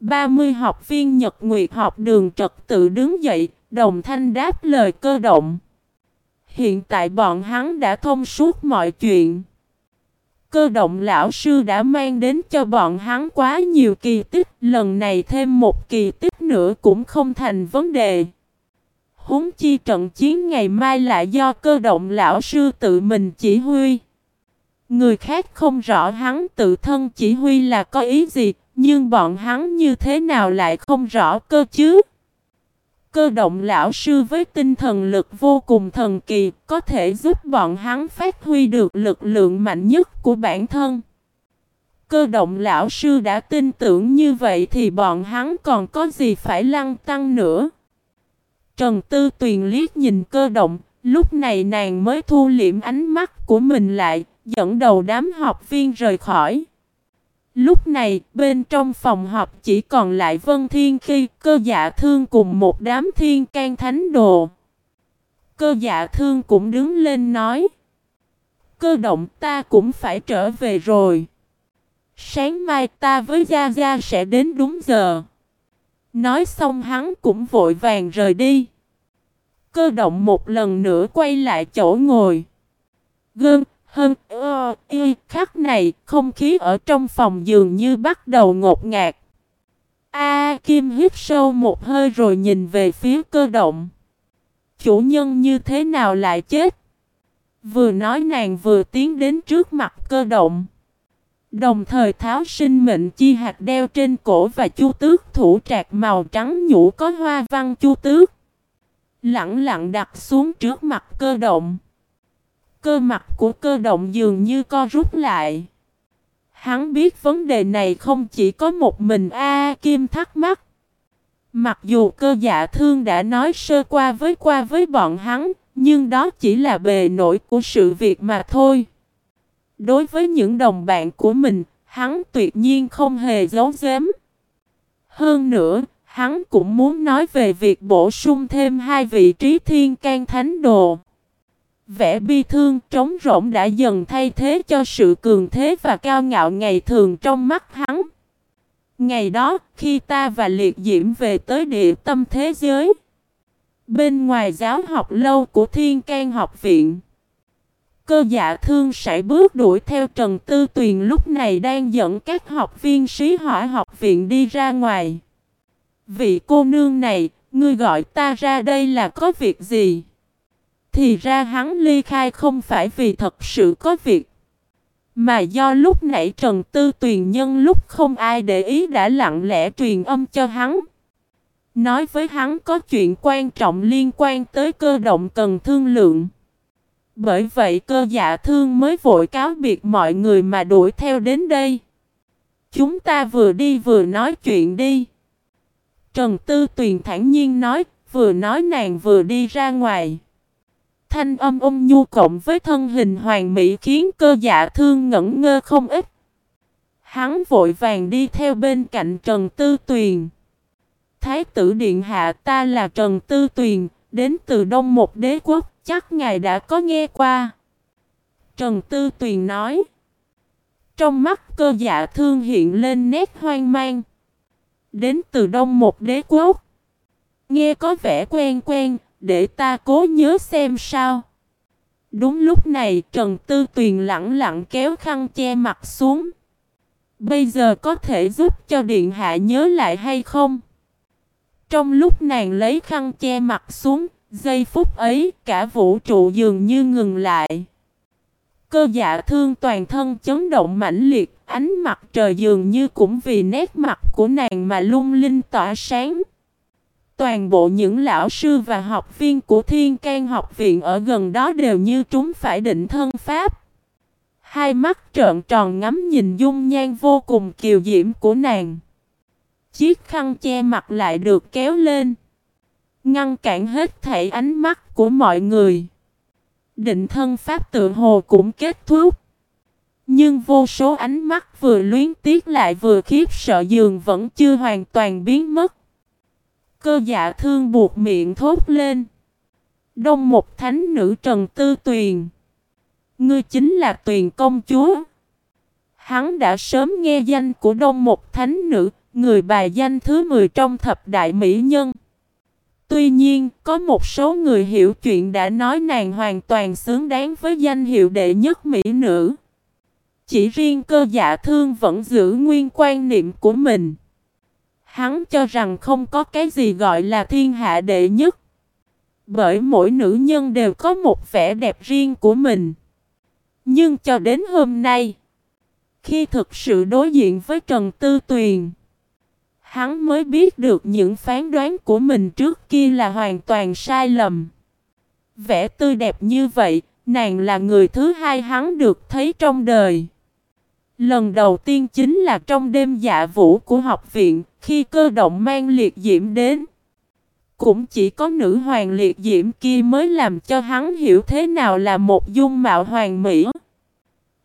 30 học viên Nhật Nguyệt học đường trật tự đứng dậy, đồng thanh đáp lời cơ động. Hiện tại bọn hắn đã thông suốt mọi chuyện. Cơ động lão sư đã mang đến cho bọn hắn quá nhiều kỳ tích, lần này thêm một kỳ tích nữa cũng không thành vấn đề. Húng chi trận chiến ngày mai lại do cơ động lão sư tự mình chỉ huy. Người khác không rõ hắn tự thân chỉ huy là có ý gì, nhưng bọn hắn như thế nào lại không rõ cơ chứ? Cơ động lão sư với tinh thần lực vô cùng thần kỳ, có thể giúp bọn hắn phát huy được lực lượng mạnh nhất của bản thân. Cơ động lão sư đã tin tưởng như vậy thì bọn hắn còn có gì phải lăng tăng nữa. Trần Tư Tuyền liếc nhìn cơ động, lúc này nàng mới thu liễm ánh mắt của mình lại, dẫn đầu đám học viên rời khỏi. Lúc này, bên trong phòng họp chỉ còn lại Vân Thiên Khi, cơ dạ thương cùng một đám thiên can thánh đồ. Cơ dạ thương cũng đứng lên nói. Cơ động ta cũng phải trở về rồi. Sáng mai ta với Gia Gia sẽ đến đúng giờ. Nói xong hắn cũng vội vàng rời đi. Cơ động một lần nữa quay lại chỗ ngồi. Gơn, hơn, ơ, y, khắc này, không khí ở trong phòng dường như bắt đầu ngột ngạt. A Kim hít sâu một hơi rồi nhìn về phía cơ động. Chủ nhân như thế nào lại chết? Vừa nói nàng vừa tiến đến trước mặt cơ động. Đồng thời tháo sinh mệnh chi hạt đeo trên cổ và chu tước thủ trạc màu trắng nhũ có hoa văn chu tước. Lặng lặng đặt xuống trước mặt cơ động. Cơ mặt của cơ động dường như co rút lại. Hắn biết vấn đề này không chỉ có một mình A, Kim thắc mắc. Mặc dù cơ dạ thương đã nói sơ qua với qua với bọn hắn, nhưng đó chỉ là bề nổi của sự việc mà thôi. Đối với những đồng bạn của mình, hắn tuyệt nhiên không hề giấu giếm. Hơn nữa, hắn cũng muốn nói về việc bổ sung thêm hai vị trí thiên can thánh đồ. Vẻ bi thương trống rỗng đã dần thay thế cho sự cường thế và cao ngạo ngày thường trong mắt hắn. Ngày đó, khi ta và liệt diễm về tới địa tâm thế giới, bên ngoài giáo học lâu của Thiên can học viện, cơ dạ thương sẽ bước đuổi theo Trần Tư Tuyền lúc này đang dẫn các học viên sĩ hỏa học viện đi ra ngoài. Vị cô nương này, ngươi gọi ta ra đây là có việc gì? Thì ra hắn ly khai không phải vì thật sự có việc. Mà do lúc nãy Trần Tư Tuyền nhân lúc không ai để ý đã lặng lẽ truyền âm cho hắn. Nói với hắn có chuyện quan trọng liên quan tới cơ động cần thương lượng. Bởi vậy cơ dạ thương mới vội cáo biệt mọi người mà đuổi theo đến đây. Chúng ta vừa đi vừa nói chuyện đi. Trần Tư Tuyền thản nhiên nói, vừa nói nàng vừa đi ra ngoài. Thanh âm ôm nhu cộng với thân hình hoàng mỹ khiến cơ dạ thương ngẩn ngơ không ít. Hắn vội vàng đi theo bên cạnh Trần Tư Tuyền. Thái tử Điện Hạ ta là Trần Tư Tuyền, đến từ Đông một đế quốc, chắc ngài đã có nghe qua. Trần Tư Tuyền nói. Trong mắt cơ dạ thương hiện lên nét hoang mang. Đến từ Đông một đế quốc. Nghe có vẻ quen quen, để ta cố nhớ xem sao. Đúng lúc này Trần Tư Tuyền lặng lặng kéo khăn che mặt xuống. Bây giờ có thể giúp cho Điện Hạ nhớ lại hay không? Trong lúc nàng lấy khăn che mặt xuống, giây phút ấy cả vũ trụ dường như ngừng lại. Cơ dạ thương toàn thân chấn động mãnh liệt, ánh mặt trời dường như cũng vì nét mặt của nàng mà lung linh tỏa sáng. Toàn bộ những lão sư và học viên của Thiên can học viện ở gần đó đều như chúng phải định thân pháp. Hai mắt trợn tròn ngắm nhìn dung nhan vô cùng kiều diễm của nàng. Chiếc khăn che mặt lại được kéo lên. Ngăn cản hết thảy ánh mắt của mọi người. Định thân pháp tự hồ cũng kết thúc. Nhưng vô số ánh mắt vừa luyến tiếc lại vừa khiếp sợ dường vẫn chưa hoàn toàn biến mất. Cơ dạ thương buộc miệng thốt lên. Đông một thánh nữ Trần Tư Tuyền. Ngươi chính là tuyền công chúa. Hắn đã sớm nghe danh của đông một thánh nữ, người bài danh thứ 10 trong thập đại mỹ nhân. Tuy nhiên, có một số người hiểu chuyện đã nói nàng hoàn toàn xứng đáng với danh hiệu đệ nhất mỹ nữ. Chỉ riêng cơ dạ thương vẫn giữ nguyên quan niệm của mình. Hắn cho rằng không có cái gì gọi là thiên hạ đệ nhất. Bởi mỗi nữ nhân đều có một vẻ đẹp riêng của mình. Nhưng cho đến hôm nay, khi thực sự đối diện với Trần Tư Tuyền, hắn mới biết được những phán đoán của mình trước kia là hoàn toàn sai lầm. Vẻ tươi đẹp như vậy, nàng là người thứ hai hắn được thấy trong đời. Lần đầu tiên chính là trong đêm dạ vũ của học viện, khi cơ động mang liệt diễm đến. Cũng chỉ có nữ hoàng liệt diễm kia mới làm cho hắn hiểu thế nào là một dung mạo hoàng mỹ.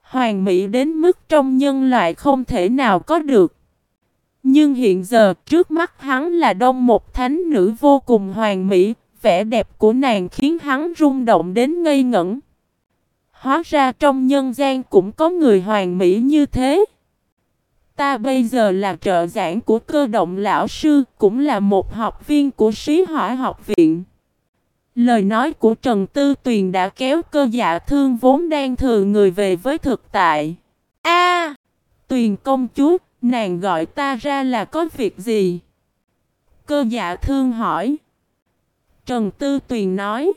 Hoàng mỹ đến mức trong nhân loại không thể nào có được. Nhưng hiện giờ trước mắt hắn là đông một thánh nữ vô cùng hoàng mỹ, vẻ đẹp của nàng khiến hắn rung động đến ngây ngẩn. Hóa ra trong nhân gian cũng có người hoàng mỹ như thế. Ta bây giờ là trợ giảng của cơ động lão sư, cũng là một học viên của sĩ hỏa học viện. Lời nói của Trần Tư Tuyền đã kéo cơ dạ thương vốn đang thừa người về với thực tại. A, Tuyền công chúa, nàng gọi ta ra là có việc gì? Cơ dạ thương hỏi. Trần Tư Tuyền nói.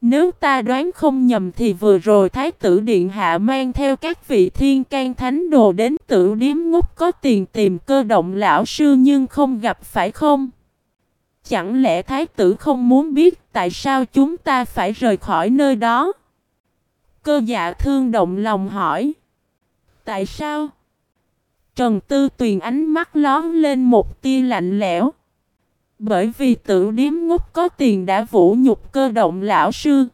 Nếu ta đoán không nhầm thì vừa rồi Thái tử Điện Hạ mang theo các vị thiên can thánh đồ đến tử điếm ngốc có tiền tìm cơ động lão sư nhưng không gặp phải không? Chẳng lẽ Thái tử không muốn biết tại sao chúng ta phải rời khỏi nơi đó? Cơ dạ thương động lòng hỏi. Tại sao? Trần Tư Tuyền ánh mắt lón lên một tia lạnh lẽo. Bởi vì tự điếm ngốc có tiền đã vũ nhục cơ động lão sư.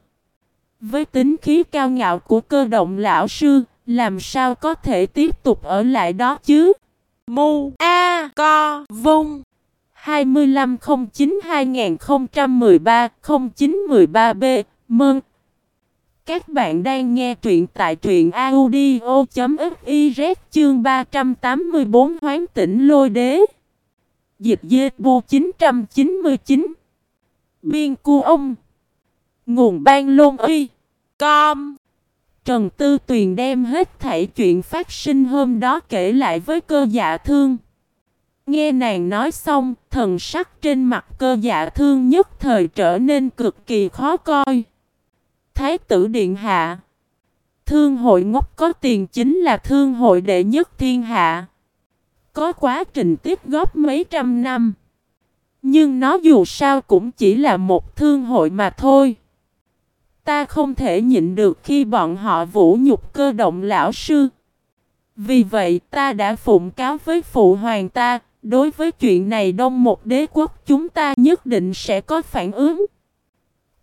Với tính khí cao ngạo của cơ động lão sư, làm sao có thể tiếp tục ở lại đó chứ? Mu A Co Vung 2509-2013-0913B Mơn Các bạn đang nghe truyện tại truyện audio.fiz chương 384 Hoán tỉnh lôi đế Dịch dê bu 999 Biên cu ông. Nguồn ban lôn uy Com. Trần Tư Tuyền đem hết thảy chuyện phát sinh hôm đó kể lại với cơ dạ thương. Nghe nàng nói xong, thần sắc trên mặt cơ dạ thương nhất thời trở nên cực kỳ khó coi. Thái tử Điện Hạ. Thương hội ngốc có tiền chính là thương hội đệ nhất thiên hạ. Có quá trình tiếp góp mấy trăm năm. Nhưng nó dù sao cũng chỉ là một thương hội mà thôi. Ta không thể nhịn được khi bọn họ vũ nhục cơ động lão sư. Vì vậy ta đã phụng cáo với phụ hoàng ta, đối với chuyện này đông một đế quốc chúng ta nhất định sẽ có phản ứng.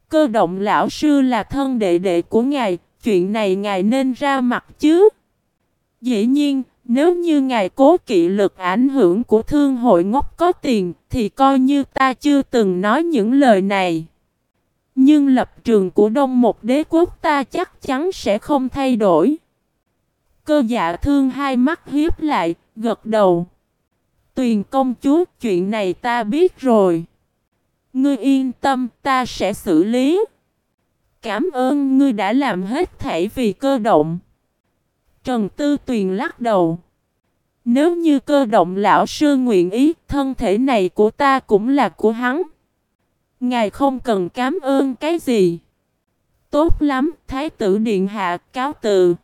Cơ động lão sư là thân đệ đệ của ngài, chuyện này ngài nên ra mặt chứ. Dĩ nhiên, nếu như ngài cố kỵ lực ảnh hưởng của thương hội ngốc có tiền, thì coi như ta chưa từng nói những lời này. Nhưng lập trường của đông một đế quốc ta chắc chắn sẽ không thay đổi. Cơ dạ thương hai mắt hiếp lại, gật đầu. Tuyền công chúa, chuyện này ta biết rồi. Ngươi yên tâm, ta sẽ xử lý. Cảm ơn ngươi đã làm hết thảy vì cơ động. Trần Tư Tuyền lắc đầu. Nếu như cơ động lão sư nguyện ý, thân thể này của ta cũng là của hắn. Ngài không cần cảm ơn cái gì. Tốt lắm, Thái tử Điện Hạ cáo từ.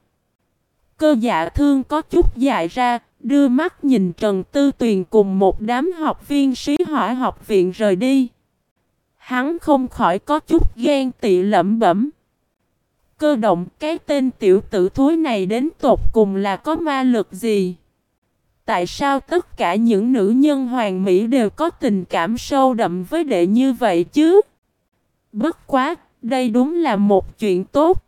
Cơ dạ thương có chút dại ra, đưa mắt nhìn Trần Tư Tuyền cùng một đám học viên sĩ hỏa học viện rời đi. Hắn không khỏi có chút ghen tị lẩm bẩm. Cơ động cái tên tiểu tử thối này đến tột cùng là có ma lực gì? Tại sao tất cả những nữ nhân hoàng mỹ đều có tình cảm sâu đậm với đệ như vậy chứ? Bất quá, đây đúng là một chuyện tốt.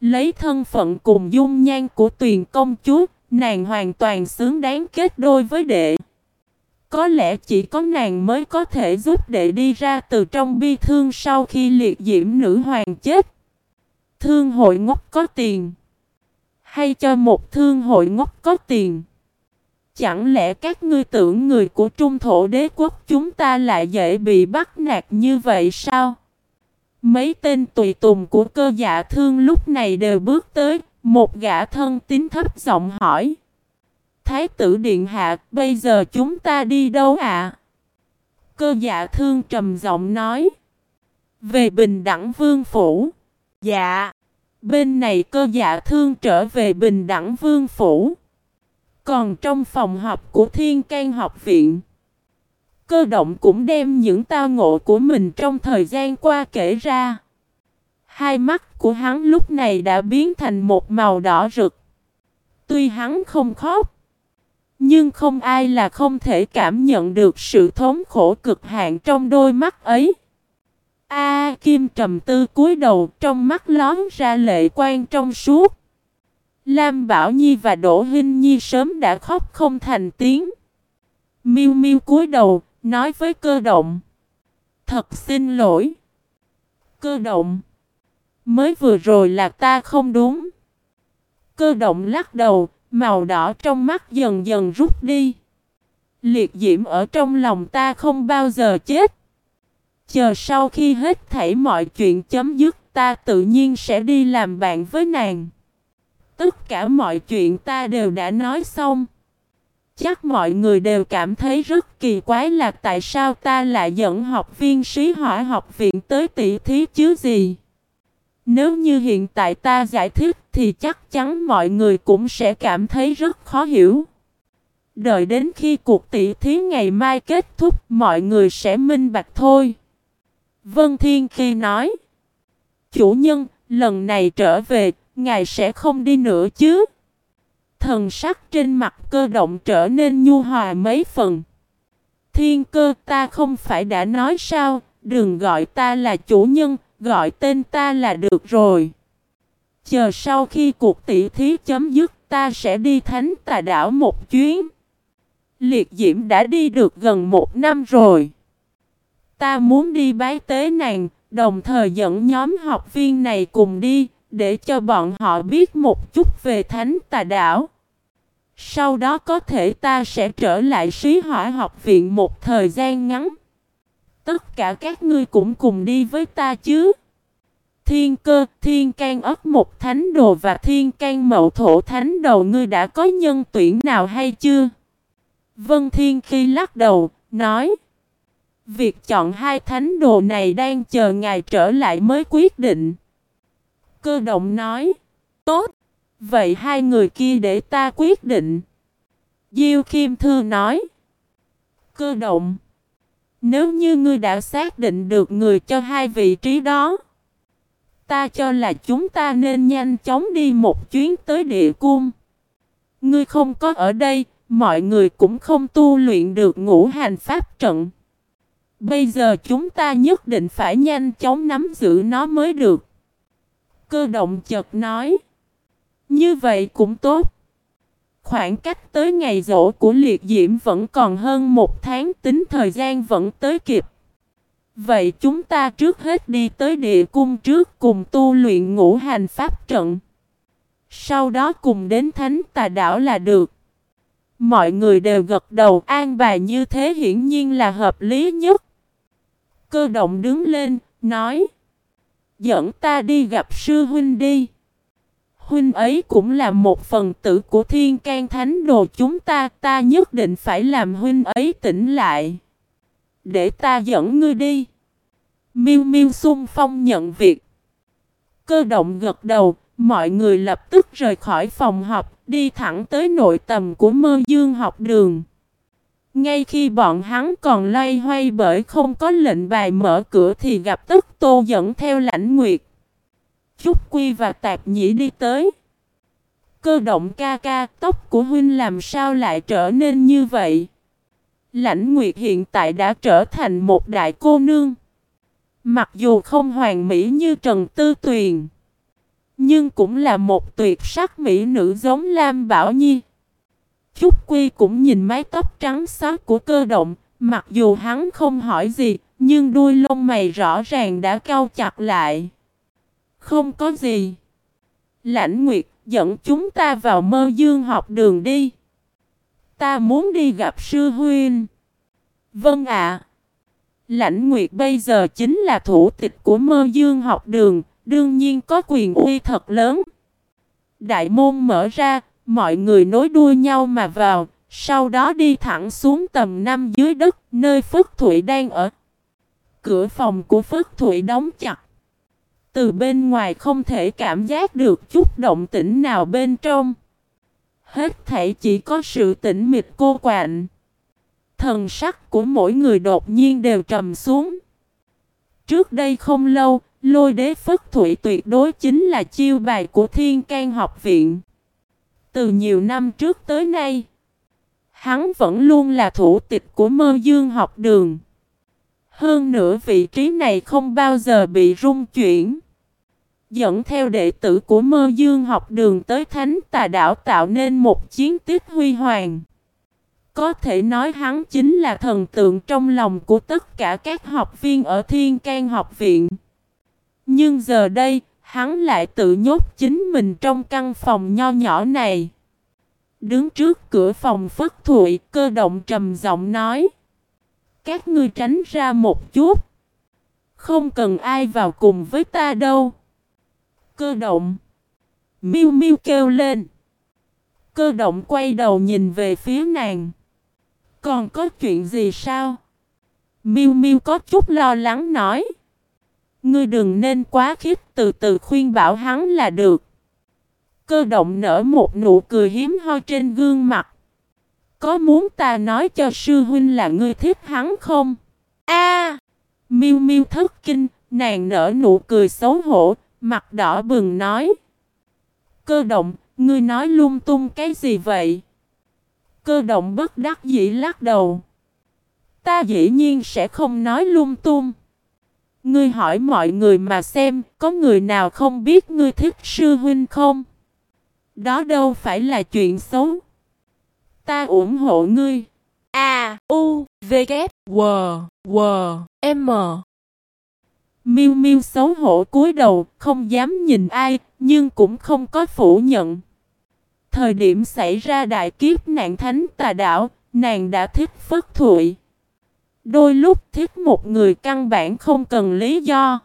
Lấy thân phận cùng dung nhan của tuyền công chúa, nàng hoàn toàn xứng đáng kết đôi với đệ. Có lẽ chỉ có nàng mới có thể giúp đệ đi ra từ trong bi thương sau khi liệt diễm nữ hoàng chết. Thương hội ngốc có tiền. Hay cho một thương hội ngốc có tiền. Chẳng lẽ các ngươi tưởng người của trung thổ đế quốc chúng ta lại dễ bị bắt nạt như vậy sao? Mấy tên tùy tùng của cơ dạ thương lúc này đều bước tới, một gã thân tín thấp giọng hỏi. Thái tử Điện Hạ, bây giờ chúng ta đi đâu ạ? Cơ dạ thương trầm giọng nói. Về bình đẳng vương phủ. Dạ. Bên này cơ dạ thương trở về bình đẳng vương phủ. Còn trong phòng họp của Thiên can học viện, cơ động cũng đem những tao ngộ của mình trong thời gian qua kể ra. Hai mắt của hắn lúc này đã biến thành một màu đỏ rực. Tuy hắn không khóc, nhưng không ai là không thể cảm nhận được sự thống khổ cực hạn trong đôi mắt ấy. A Kim trầm tư cúi đầu trong mắt lón ra lệ quan trong suốt. Lam Bảo Nhi và Đỗ Hinh Nhi sớm đã khóc không thành tiếng. Miu Miu cúi đầu, nói với cơ động. Thật xin lỗi. Cơ động. Mới vừa rồi là ta không đúng. Cơ động lắc đầu, màu đỏ trong mắt dần dần rút đi. Liệt diễm ở trong lòng ta không bao giờ chết. Chờ sau khi hết thảy mọi chuyện chấm dứt, ta tự nhiên sẽ đi làm bạn với nàng. Tất cả mọi chuyện ta đều đã nói xong. Chắc mọi người đều cảm thấy rất kỳ quái là tại sao ta lại dẫn học viên sĩ hỏa học viện tới tỷ thí chứ gì. Nếu như hiện tại ta giải thích thì chắc chắn mọi người cũng sẽ cảm thấy rất khó hiểu. Đợi đến khi cuộc tỷ thí ngày mai kết thúc, mọi người sẽ minh bạch thôi. Vân Thiên khi nói Chủ nhân, lần này trở về, ngài sẽ không đi nữa chứ? Thần sắc trên mặt cơ động trở nên nhu hòa mấy phần. Thiên cơ ta không phải đã nói sao, đừng gọi ta là chủ nhân, gọi tên ta là được rồi. Chờ sau khi cuộc tỷ thí chấm dứt ta sẽ đi thánh tà đảo một chuyến. Liệt diễm đã đi được gần một năm rồi. Ta muốn đi bái tế nàng, đồng thời dẫn nhóm học viên này cùng đi, để cho bọn họ biết một chút về thánh tà đảo. Sau đó có thể ta sẽ trở lại sĩ hỏa học viện một thời gian ngắn. Tất cả các ngươi cũng cùng đi với ta chứ. Thiên cơ, thiên can ấp một thánh đồ và thiên can mậu thổ thánh đầu ngươi đã có nhân tuyển nào hay chưa? Vân Thiên khi lắc đầu, nói. Việc chọn hai thánh đồ này đang chờ ngài trở lại mới quyết định. Cơ động nói. Tốt. Vậy hai người kia để ta quyết định. Diêu Kim Thư nói. Cơ động. Nếu như ngươi đã xác định được người cho hai vị trí đó. Ta cho là chúng ta nên nhanh chóng đi một chuyến tới địa cung. Ngươi không có ở đây, mọi người cũng không tu luyện được ngũ hành pháp trận. Bây giờ chúng ta nhất định phải nhanh chóng nắm giữ nó mới được. Cơ động chợt nói. Như vậy cũng tốt. Khoảng cách tới ngày rỗ của liệt diễm vẫn còn hơn một tháng, tính thời gian vẫn tới kịp. Vậy chúng ta trước hết đi tới địa cung trước cùng tu luyện ngũ hành pháp trận. Sau đó cùng đến thánh tà đảo là được. Mọi người đều gật đầu, an bài như thế hiển nhiên là hợp lý nhất. Cơ động đứng lên, nói. Dẫn ta đi gặp sư huynh đi. Huynh ấy cũng là một phần tử của thiên can thánh đồ chúng ta, ta nhất định phải làm huynh ấy tỉnh lại. Để ta dẫn ngươi đi. Miu Miu xung phong nhận việc. Cơ động gật đầu, mọi người lập tức rời khỏi phòng học, đi thẳng tới nội tầm của mơ dương học đường. Ngay khi bọn hắn còn loay hoay bởi không có lệnh bài mở cửa thì gặp tức tô dẫn theo lãnh nguyệt. Trúc Quy và Tạp Nhĩ đi tới. Cơ động ca ca, tóc của huynh làm sao lại trở nên như vậy? Lãnh Nguyệt hiện tại đã trở thành một đại cô nương. Mặc dù không hoàn mỹ như Trần Tư Tuyền, nhưng cũng là một tuyệt sắc mỹ nữ giống Lam Bảo Nhi. Trúc Quy cũng nhìn mái tóc trắng xóa của cơ động, mặc dù hắn không hỏi gì, nhưng đuôi lông mày rõ ràng đã cau chặt lại. Không có gì. Lãnh Nguyệt dẫn chúng ta vào mơ dương học đường đi. Ta muốn đi gặp sư huynh. Vâng ạ. Lãnh Nguyệt bây giờ chính là thủ tịch của mơ dương học đường, đương nhiên có quyền uy thật lớn. Đại môn mở ra, mọi người nối đuôi nhau mà vào, sau đó đi thẳng xuống tầm năm dưới đất, nơi Phất Thụy đang ở. Cửa phòng của Phất Thụy đóng chặt. Từ bên ngoài không thể cảm giác được chút động tĩnh nào bên trong. Hết thảy chỉ có sự tĩnh mịch cô quạnh. Thần sắc của mỗi người đột nhiên đều trầm xuống. Trước đây không lâu, lôi đế phất thủy tuyệt đối chính là chiêu bài của thiên can học viện. Từ nhiều năm trước tới nay, hắn vẫn luôn là thủ tịch của mơ dương học đường. Hơn nữa vị trí này không bao giờ bị rung chuyển. Dẫn theo đệ tử của mơ dương học đường tới thánh tà đảo tạo nên một chiến tích huy hoàng. Có thể nói hắn chính là thần tượng trong lòng của tất cả các học viên ở Thiên can học viện. Nhưng giờ đây, hắn lại tự nhốt chính mình trong căn phòng nho nhỏ này. Đứng trước cửa phòng phất thụy, cơ động trầm giọng nói. Các ngươi tránh ra một chút. Không cần ai vào cùng với ta đâu. Cơ động. Miu miu kêu lên. Cơ động quay đầu nhìn về phía nàng. Còn có chuyện gì sao? Miu miu có chút lo lắng nói. Ngươi đừng nên quá khích, từ từ khuyên bảo hắn là được. Cơ động nở một nụ cười hiếm hoi trên gương mặt. Có muốn ta nói cho sư huynh là ngươi thích hắn không? A! Miu Miu thất kinh, nàng nở nụ cười xấu hổ, mặt đỏ bừng nói. Cơ động, ngươi nói lung tung cái gì vậy? Cơ động bất đắc dĩ lắc đầu. Ta dĩ nhiên sẽ không nói lung tung. Ngươi hỏi mọi người mà xem, có người nào không biết ngươi thích sư huynh không? Đó đâu phải là chuyện xấu. Ta ủng hộ ngươi. A, U, V, K, W, W, M. Miu Miu xấu hổ cúi đầu, không dám nhìn ai, nhưng cũng không có phủ nhận. Thời điểm xảy ra đại kiếp nạn thánh tà đảo, nàng đã thích Phất Thụy. Đôi lúc thích một người căn bản không cần lý do.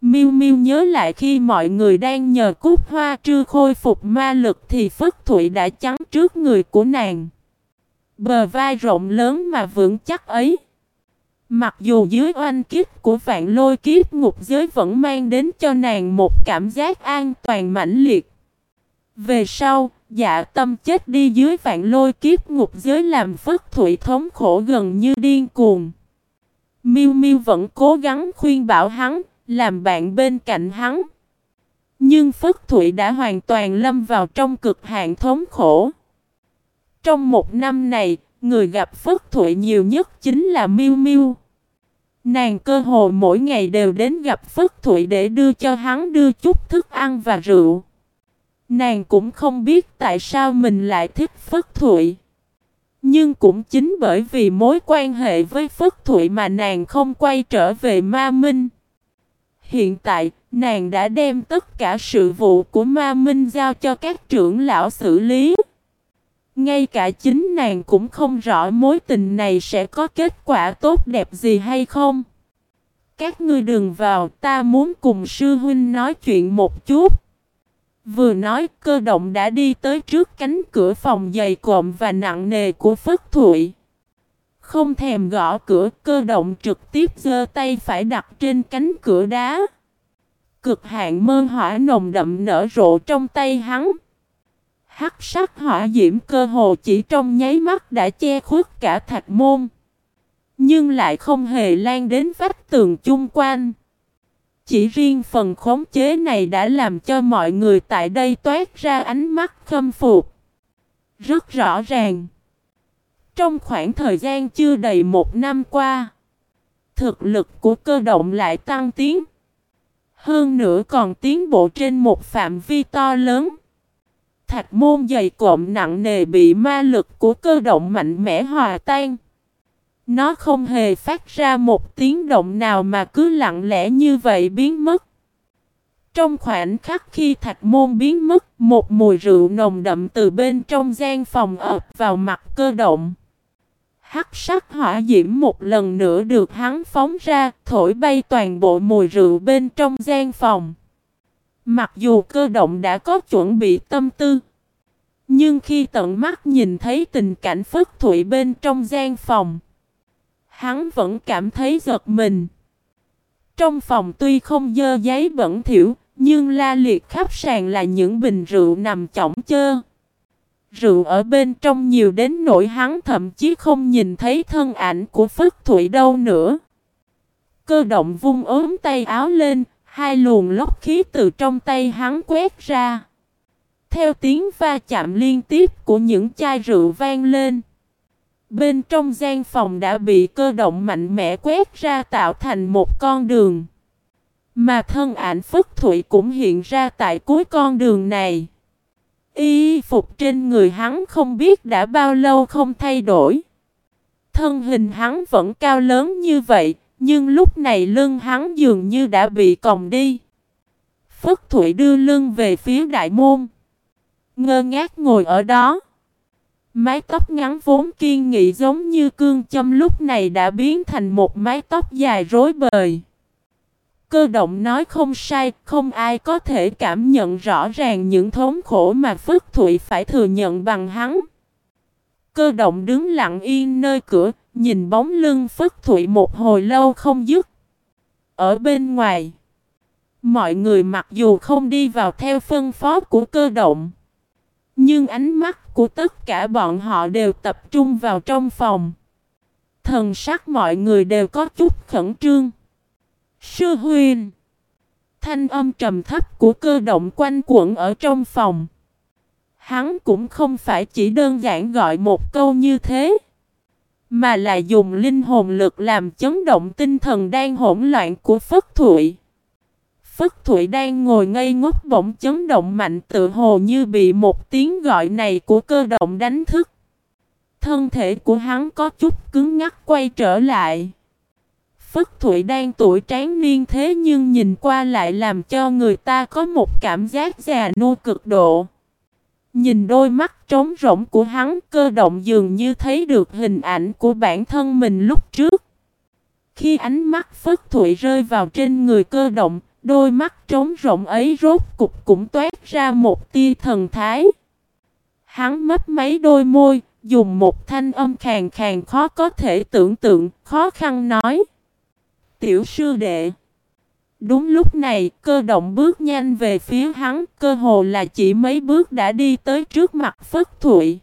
Miu Miu nhớ lại khi mọi người đang nhờ cúc hoa trư khôi phục ma lực thì Phất Thụy đã chắn trước người của nàng. Bờ vai rộng lớn mà vững chắc ấy. Mặc dù dưới oanh kiếp của vạn lôi kiếp ngục giới vẫn mang đến cho nàng một cảm giác an toàn mãnh liệt. Về sau, dạ tâm chết đi dưới vạn lôi kiếp ngục giới làm phất thủy thống khổ gần như điên cuồng. Miu Miu vẫn cố gắng khuyên bảo hắn, làm bạn bên cạnh hắn. Nhưng Phất Thụy đã hoàn toàn lâm vào trong cực hạn thống khổ. Trong một năm này, người gặp Phất Thụy nhiều nhất chính là Miu Miu. Nàng cơ hồ mỗi ngày đều đến gặp Phất Thụy để đưa cho hắn đưa chút thức ăn và rượu. Nàng cũng không biết tại sao mình lại thích Phất Thụy. Nhưng cũng chính bởi vì mối quan hệ với Phất Thụy mà nàng không quay trở về Ma Minh. Hiện tại, nàng đã đem tất cả sự vụ của Ma Minh giao cho các trưởng lão xử lý. Ngay cả chính nàng cũng không rõ mối tình này sẽ có kết quả tốt đẹp gì hay không. Các ngươi đừng vào, ta muốn cùng sư huynh nói chuyện một chút. Vừa nói, cơ động đã đi tới trước cánh cửa phòng dày cộm và nặng nề của Phất Thụy. Không thèm gõ cửa, cơ động trực tiếp giơ tay phải đặt trên cánh cửa đá. Cực hạn mơ hỏa nồng đậm nở rộ trong tay hắn. Hắc sắc hỏa diễm cơ hồ chỉ trong nháy mắt đã che khuất cả thạch môn. Nhưng lại không hề lan đến vách tường chung quanh. Chỉ riêng phần khống chế này đã làm cho mọi người tại đây toát ra ánh mắt khâm phục. Rất rõ ràng. Trong khoảng thời gian chưa đầy một năm qua, thực lực của cơ động lại tăng tiến. Hơn nữa còn tiến bộ trên một phạm vi to lớn. Thạch môn dày cộm nặng nề bị ma lực của cơ động mạnh mẽ hòa tan. Nó không hề phát ra một tiếng động nào mà cứ lặng lẽ như vậy biến mất. Trong khoảnh khắc khi thạch môn biến mất, một mùi rượu nồng đậm từ bên trong gian phòng ập vào mặt cơ động. Hắc sắc hỏa diễm một lần nữa được hắn phóng ra, thổi bay toàn bộ mùi rượu bên trong gian phòng. Mặc dù cơ động đã có chuẩn bị tâm tư, nhưng khi tận mắt nhìn thấy tình cảnh phức thụy bên trong gian phòng, hắn vẫn cảm thấy giật mình. Trong phòng tuy không dơ giấy bẩn thiểu, nhưng la liệt khắp sàn là những bình rượu nằm chỏng chơ. Rượu ở bên trong nhiều đến nỗi hắn thậm chí không nhìn thấy thân ảnh của Phất Thụy đâu nữa. Cơ động vung ốm tay áo lên, hai luồng lốc khí từ trong tay hắn quét ra. Theo tiếng va chạm liên tiếp của những chai rượu vang lên. Bên trong gian phòng đã bị cơ động mạnh mẽ quét ra tạo thành một con đường. Mà thân ảnh Phất Thụy cũng hiện ra tại cuối con đường này. Y phục trên người hắn không biết đã bao lâu không thay đổi. Thân hình hắn vẫn cao lớn như vậy, nhưng lúc này lưng hắn dường như đã bị còng đi. Phất Thụy đưa lưng về phía đại môn. Ngơ ngác ngồi ở đó. Mái tóc ngắn vốn kiên nghị giống như cương châm lúc này đã biến thành một mái tóc dài rối bời. Cơ động nói không sai, không ai có thể cảm nhận rõ ràng những thống khổ mà Phước Thụy phải thừa nhận bằng hắn. Cơ động đứng lặng yên nơi cửa, nhìn bóng lưng Phước Thụy một hồi lâu không dứt. Ở bên ngoài, mọi người mặc dù không đi vào theo phân phó của cơ động, nhưng ánh mắt của tất cả bọn họ đều tập trung vào trong phòng. Thần sắc mọi người đều có chút khẩn trương. Sư huyền. Thanh âm trầm thấp của cơ động quanh quẩn ở trong phòng. Hắn cũng không phải chỉ đơn giản gọi một câu như thế. Mà là dùng linh hồn lực làm chấn động tinh thần đang hỗn loạn của Phất Thụy. Phất Thụy đang ngồi ngây ngốc bỗng chấn động mạnh tự hồ như bị một tiếng gọi này của cơ động đánh thức. Thân thể của hắn có chút cứng ngắc quay trở lại. Phất Thụy đang tuổi tráng niên thế nhưng nhìn qua lại làm cho người ta có một cảm giác già nua cực độ. Nhìn đôi mắt trống rỗng của hắn cơ động dường như thấy được hình ảnh của bản thân mình lúc trước. Khi ánh mắt Phất Thụy rơi vào trên người cơ động, đôi mắt trống rỗng ấy rốt cục cũng toát ra một tia thần thái. Hắn mấp mấy đôi môi, dùng một thanh âm khàn khàn khó có thể tưởng tượng, khó khăn nói. Tiểu sư đệ. Đúng lúc này, cơ động bước nhanh về phía hắn, cơ hồ là chỉ mấy bước đã đi tới trước mặt Phất Thụy.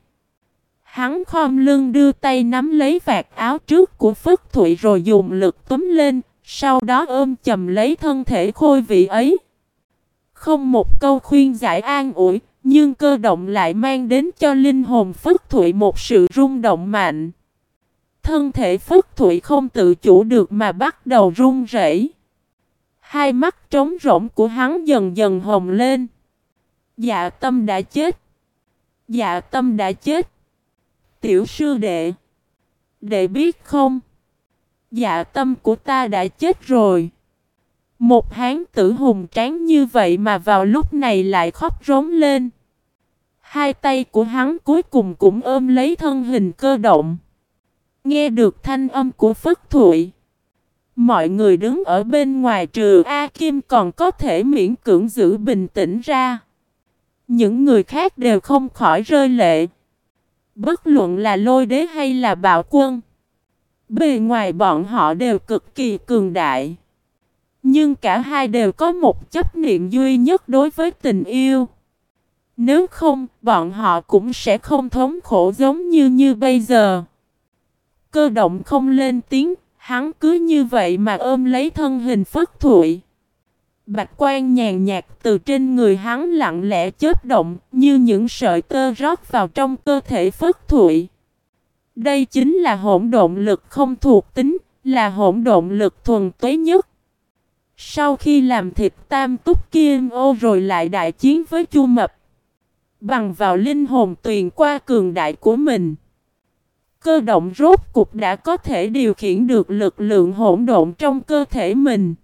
Hắn khom lưng đưa tay nắm lấy vạt áo trước của Phất Thụy rồi dùng lực túm lên, sau đó ôm chầm lấy thân thể khôi vị ấy. Không một câu khuyên giải an ủi, nhưng cơ động lại mang đến cho linh hồn Phất Thụy một sự rung động mạnh. Thân thể Phất Thụy không tự chủ được mà bắt đầu run rẩy. Hai mắt trống rỗng của hắn dần dần hồng lên. Dạ tâm đã chết. Dạ tâm đã chết. Tiểu sư đệ. Đệ biết không? Dạ tâm của ta đã chết rồi. Một hán tử hùng tráng như vậy mà vào lúc này lại khóc rống lên. Hai tay của hắn cuối cùng cũng ôm lấy thân hình cơ động. Nghe được thanh âm của Phất Thụy. Mọi người đứng ở bên ngoài trừ A Kim còn có thể miễn cưỡng giữ bình tĩnh ra. Những người khác đều không khỏi rơi lệ. Bất luận là lôi đế hay là bạo quân. Bề ngoài bọn họ đều cực kỳ cường đại. Nhưng cả hai đều có một chấp niệm duy nhất đối với tình yêu. Nếu không, bọn họ cũng sẽ không thống khổ giống như như bây giờ. Cơ động không lên tiếng, hắn cứ như vậy mà ôm lấy thân hình phất thụy. Bạch quan nhàn nhạt từ trên người hắn lặng lẽ chớp động như những sợi tơ rót vào trong cơ thể phất thụy. Đây chính là hỗn độn lực không thuộc tính, là hỗn độn lực thuần tuế nhất. Sau khi làm thịt tam túc kim ô rồi lại đại chiến với chu mập. Bằng vào linh hồn tuyền qua cường đại của mình. Cơ động rốt cục đã có thể điều khiển được lực lượng hỗn độn trong cơ thể mình.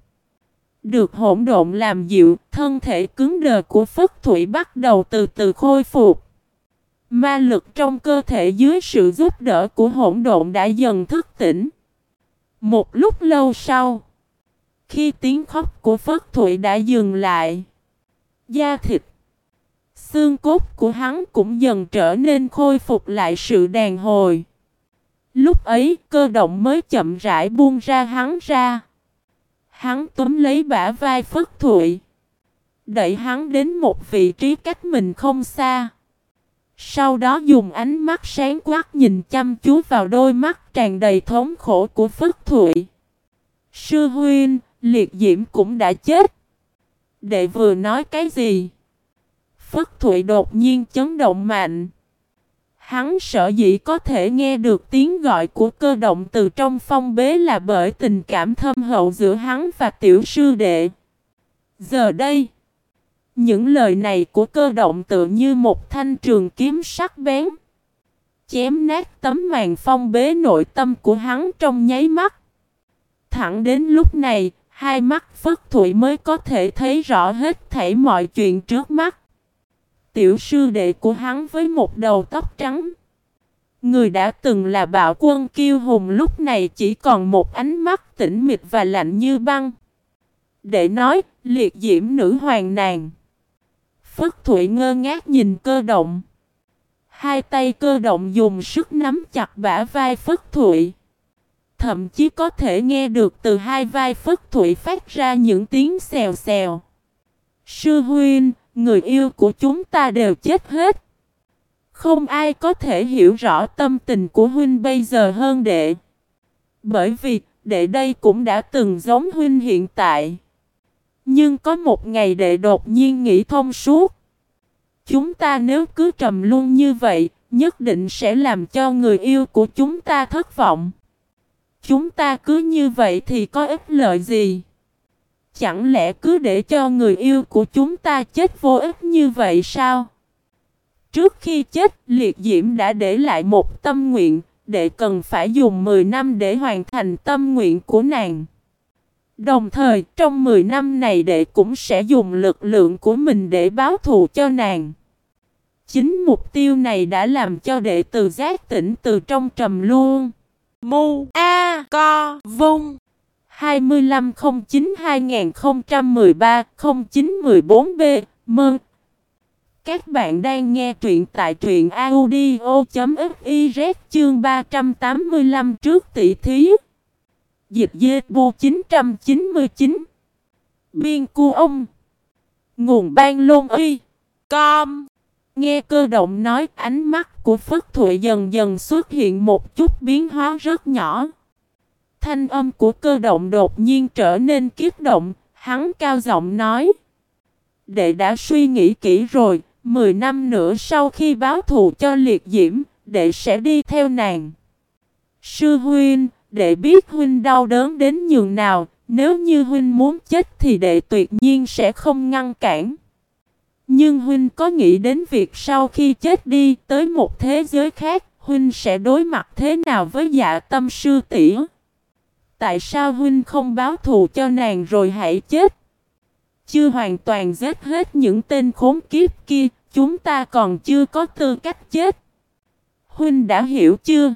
Được hỗn độn làm dịu, thân thể cứng đờ của Phất Thủy bắt đầu từ từ khôi phục. Ma lực trong cơ thể dưới sự giúp đỡ của hỗn độn đã dần thức tỉnh. Một lúc lâu sau, khi tiếng khóc của Phất Thụy đã dừng lại, da thịt, xương cốt của hắn cũng dần trở nên khôi phục lại sự đàn hồi. Lúc ấy cơ động mới chậm rãi buông ra hắn ra. Hắn túm lấy bả vai Phất Thụy. Đẩy hắn đến một vị trí cách mình không xa. Sau đó dùng ánh mắt sáng quát nhìn chăm chú vào đôi mắt tràn đầy thống khổ của Phất Thụy. Sư huynh, liệt diễm cũng đã chết. Đệ vừa nói cái gì? Phất Thụy đột nhiên chấn động mạnh. Hắn sợ dĩ có thể nghe được tiếng gọi của cơ động từ trong phong bế là bởi tình cảm thâm hậu giữa hắn và tiểu sư đệ. Giờ đây, những lời này của cơ động tự như một thanh trường kiếm sắc bén. Chém nát tấm màn phong bế nội tâm của hắn trong nháy mắt. Thẳng đến lúc này, hai mắt Phất Thụy mới có thể thấy rõ hết thảy mọi chuyện trước mắt. Tiểu sư đệ của hắn với một đầu tóc trắng. Người đã từng là bạo quân kiêu hùng lúc này chỉ còn một ánh mắt tĩnh mịch và lạnh như băng. Để nói, liệt diễm nữ hoàng nàng. Phất Thụy ngơ ngác nhìn cơ động. Hai tay cơ động dùng sức nắm chặt bả vai Phất Thụy. Thậm chí có thể nghe được từ hai vai Phất Thụy phát ra những tiếng xèo xèo. Sư huynh, người yêu của chúng ta đều chết hết. Không ai có thể hiểu rõ tâm tình của huynh bây giờ hơn đệ. Bởi vì, đệ đây cũng đã từng giống huynh hiện tại. Nhưng có một ngày đệ đột nhiên nghĩ thông suốt. Chúng ta nếu cứ trầm luôn như vậy, nhất định sẽ làm cho người yêu của chúng ta thất vọng. Chúng ta cứ như vậy thì có ích lợi gì? Chẳng lẽ cứ để cho người yêu của chúng ta chết vô ích như vậy sao? Trước khi chết, liệt diễm đã để lại một tâm nguyện, để cần phải dùng 10 năm để hoàn thành tâm nguyện của nàng. Đồng thời, trong 10 năm này đệ cũng sẽ dùng lực lượng của mình để báo thù cho nàng. Chính mục tiêu này đã làm cho đệ từ giác tỉnh từ trong trầm luôn. Mu A Co Vung 2509-2013-0914B Mơn Các bạn đang nghe truyện tại truyện audio.fiz chương 385 trước tỷ thí Dịch dê bu 999 Biên cu ông Nguồn ban lôn uy Com Nghe cơ động nói ánh mắt của Phất Thụy dần dần xuất hiện một chút biến hóa rất nhỏ. Thanh âm của cơ động đột nhiên trở nên kiếp động, hắn cao giọng nói. Đệ đã suy nghĩ kỹ rồi, 10 năm nữa sau khi báo thù cho liệt diễm, đệ sẽ đi theo nàng. Sư huynh, đệ biết huynh đau đớn đến nhường nào, nếu như huynh muốn chết thì đệ tuyệt nhiên sẽ không ngăn cản. Nhưng huynh có nghĩ đến việc sau khi chết đi tới một thế giới khác, huynh sẽ đối mặt thế nào với dạ tâm sư tỷ? Tại sao huynh không báo thù cho nàng rồi hãy chết? Chưa hoàn toàn giết hết những tên khốn kiếp kia, chúng ta còn chưa có tư cách chết. Huynh đã hiểu chưa?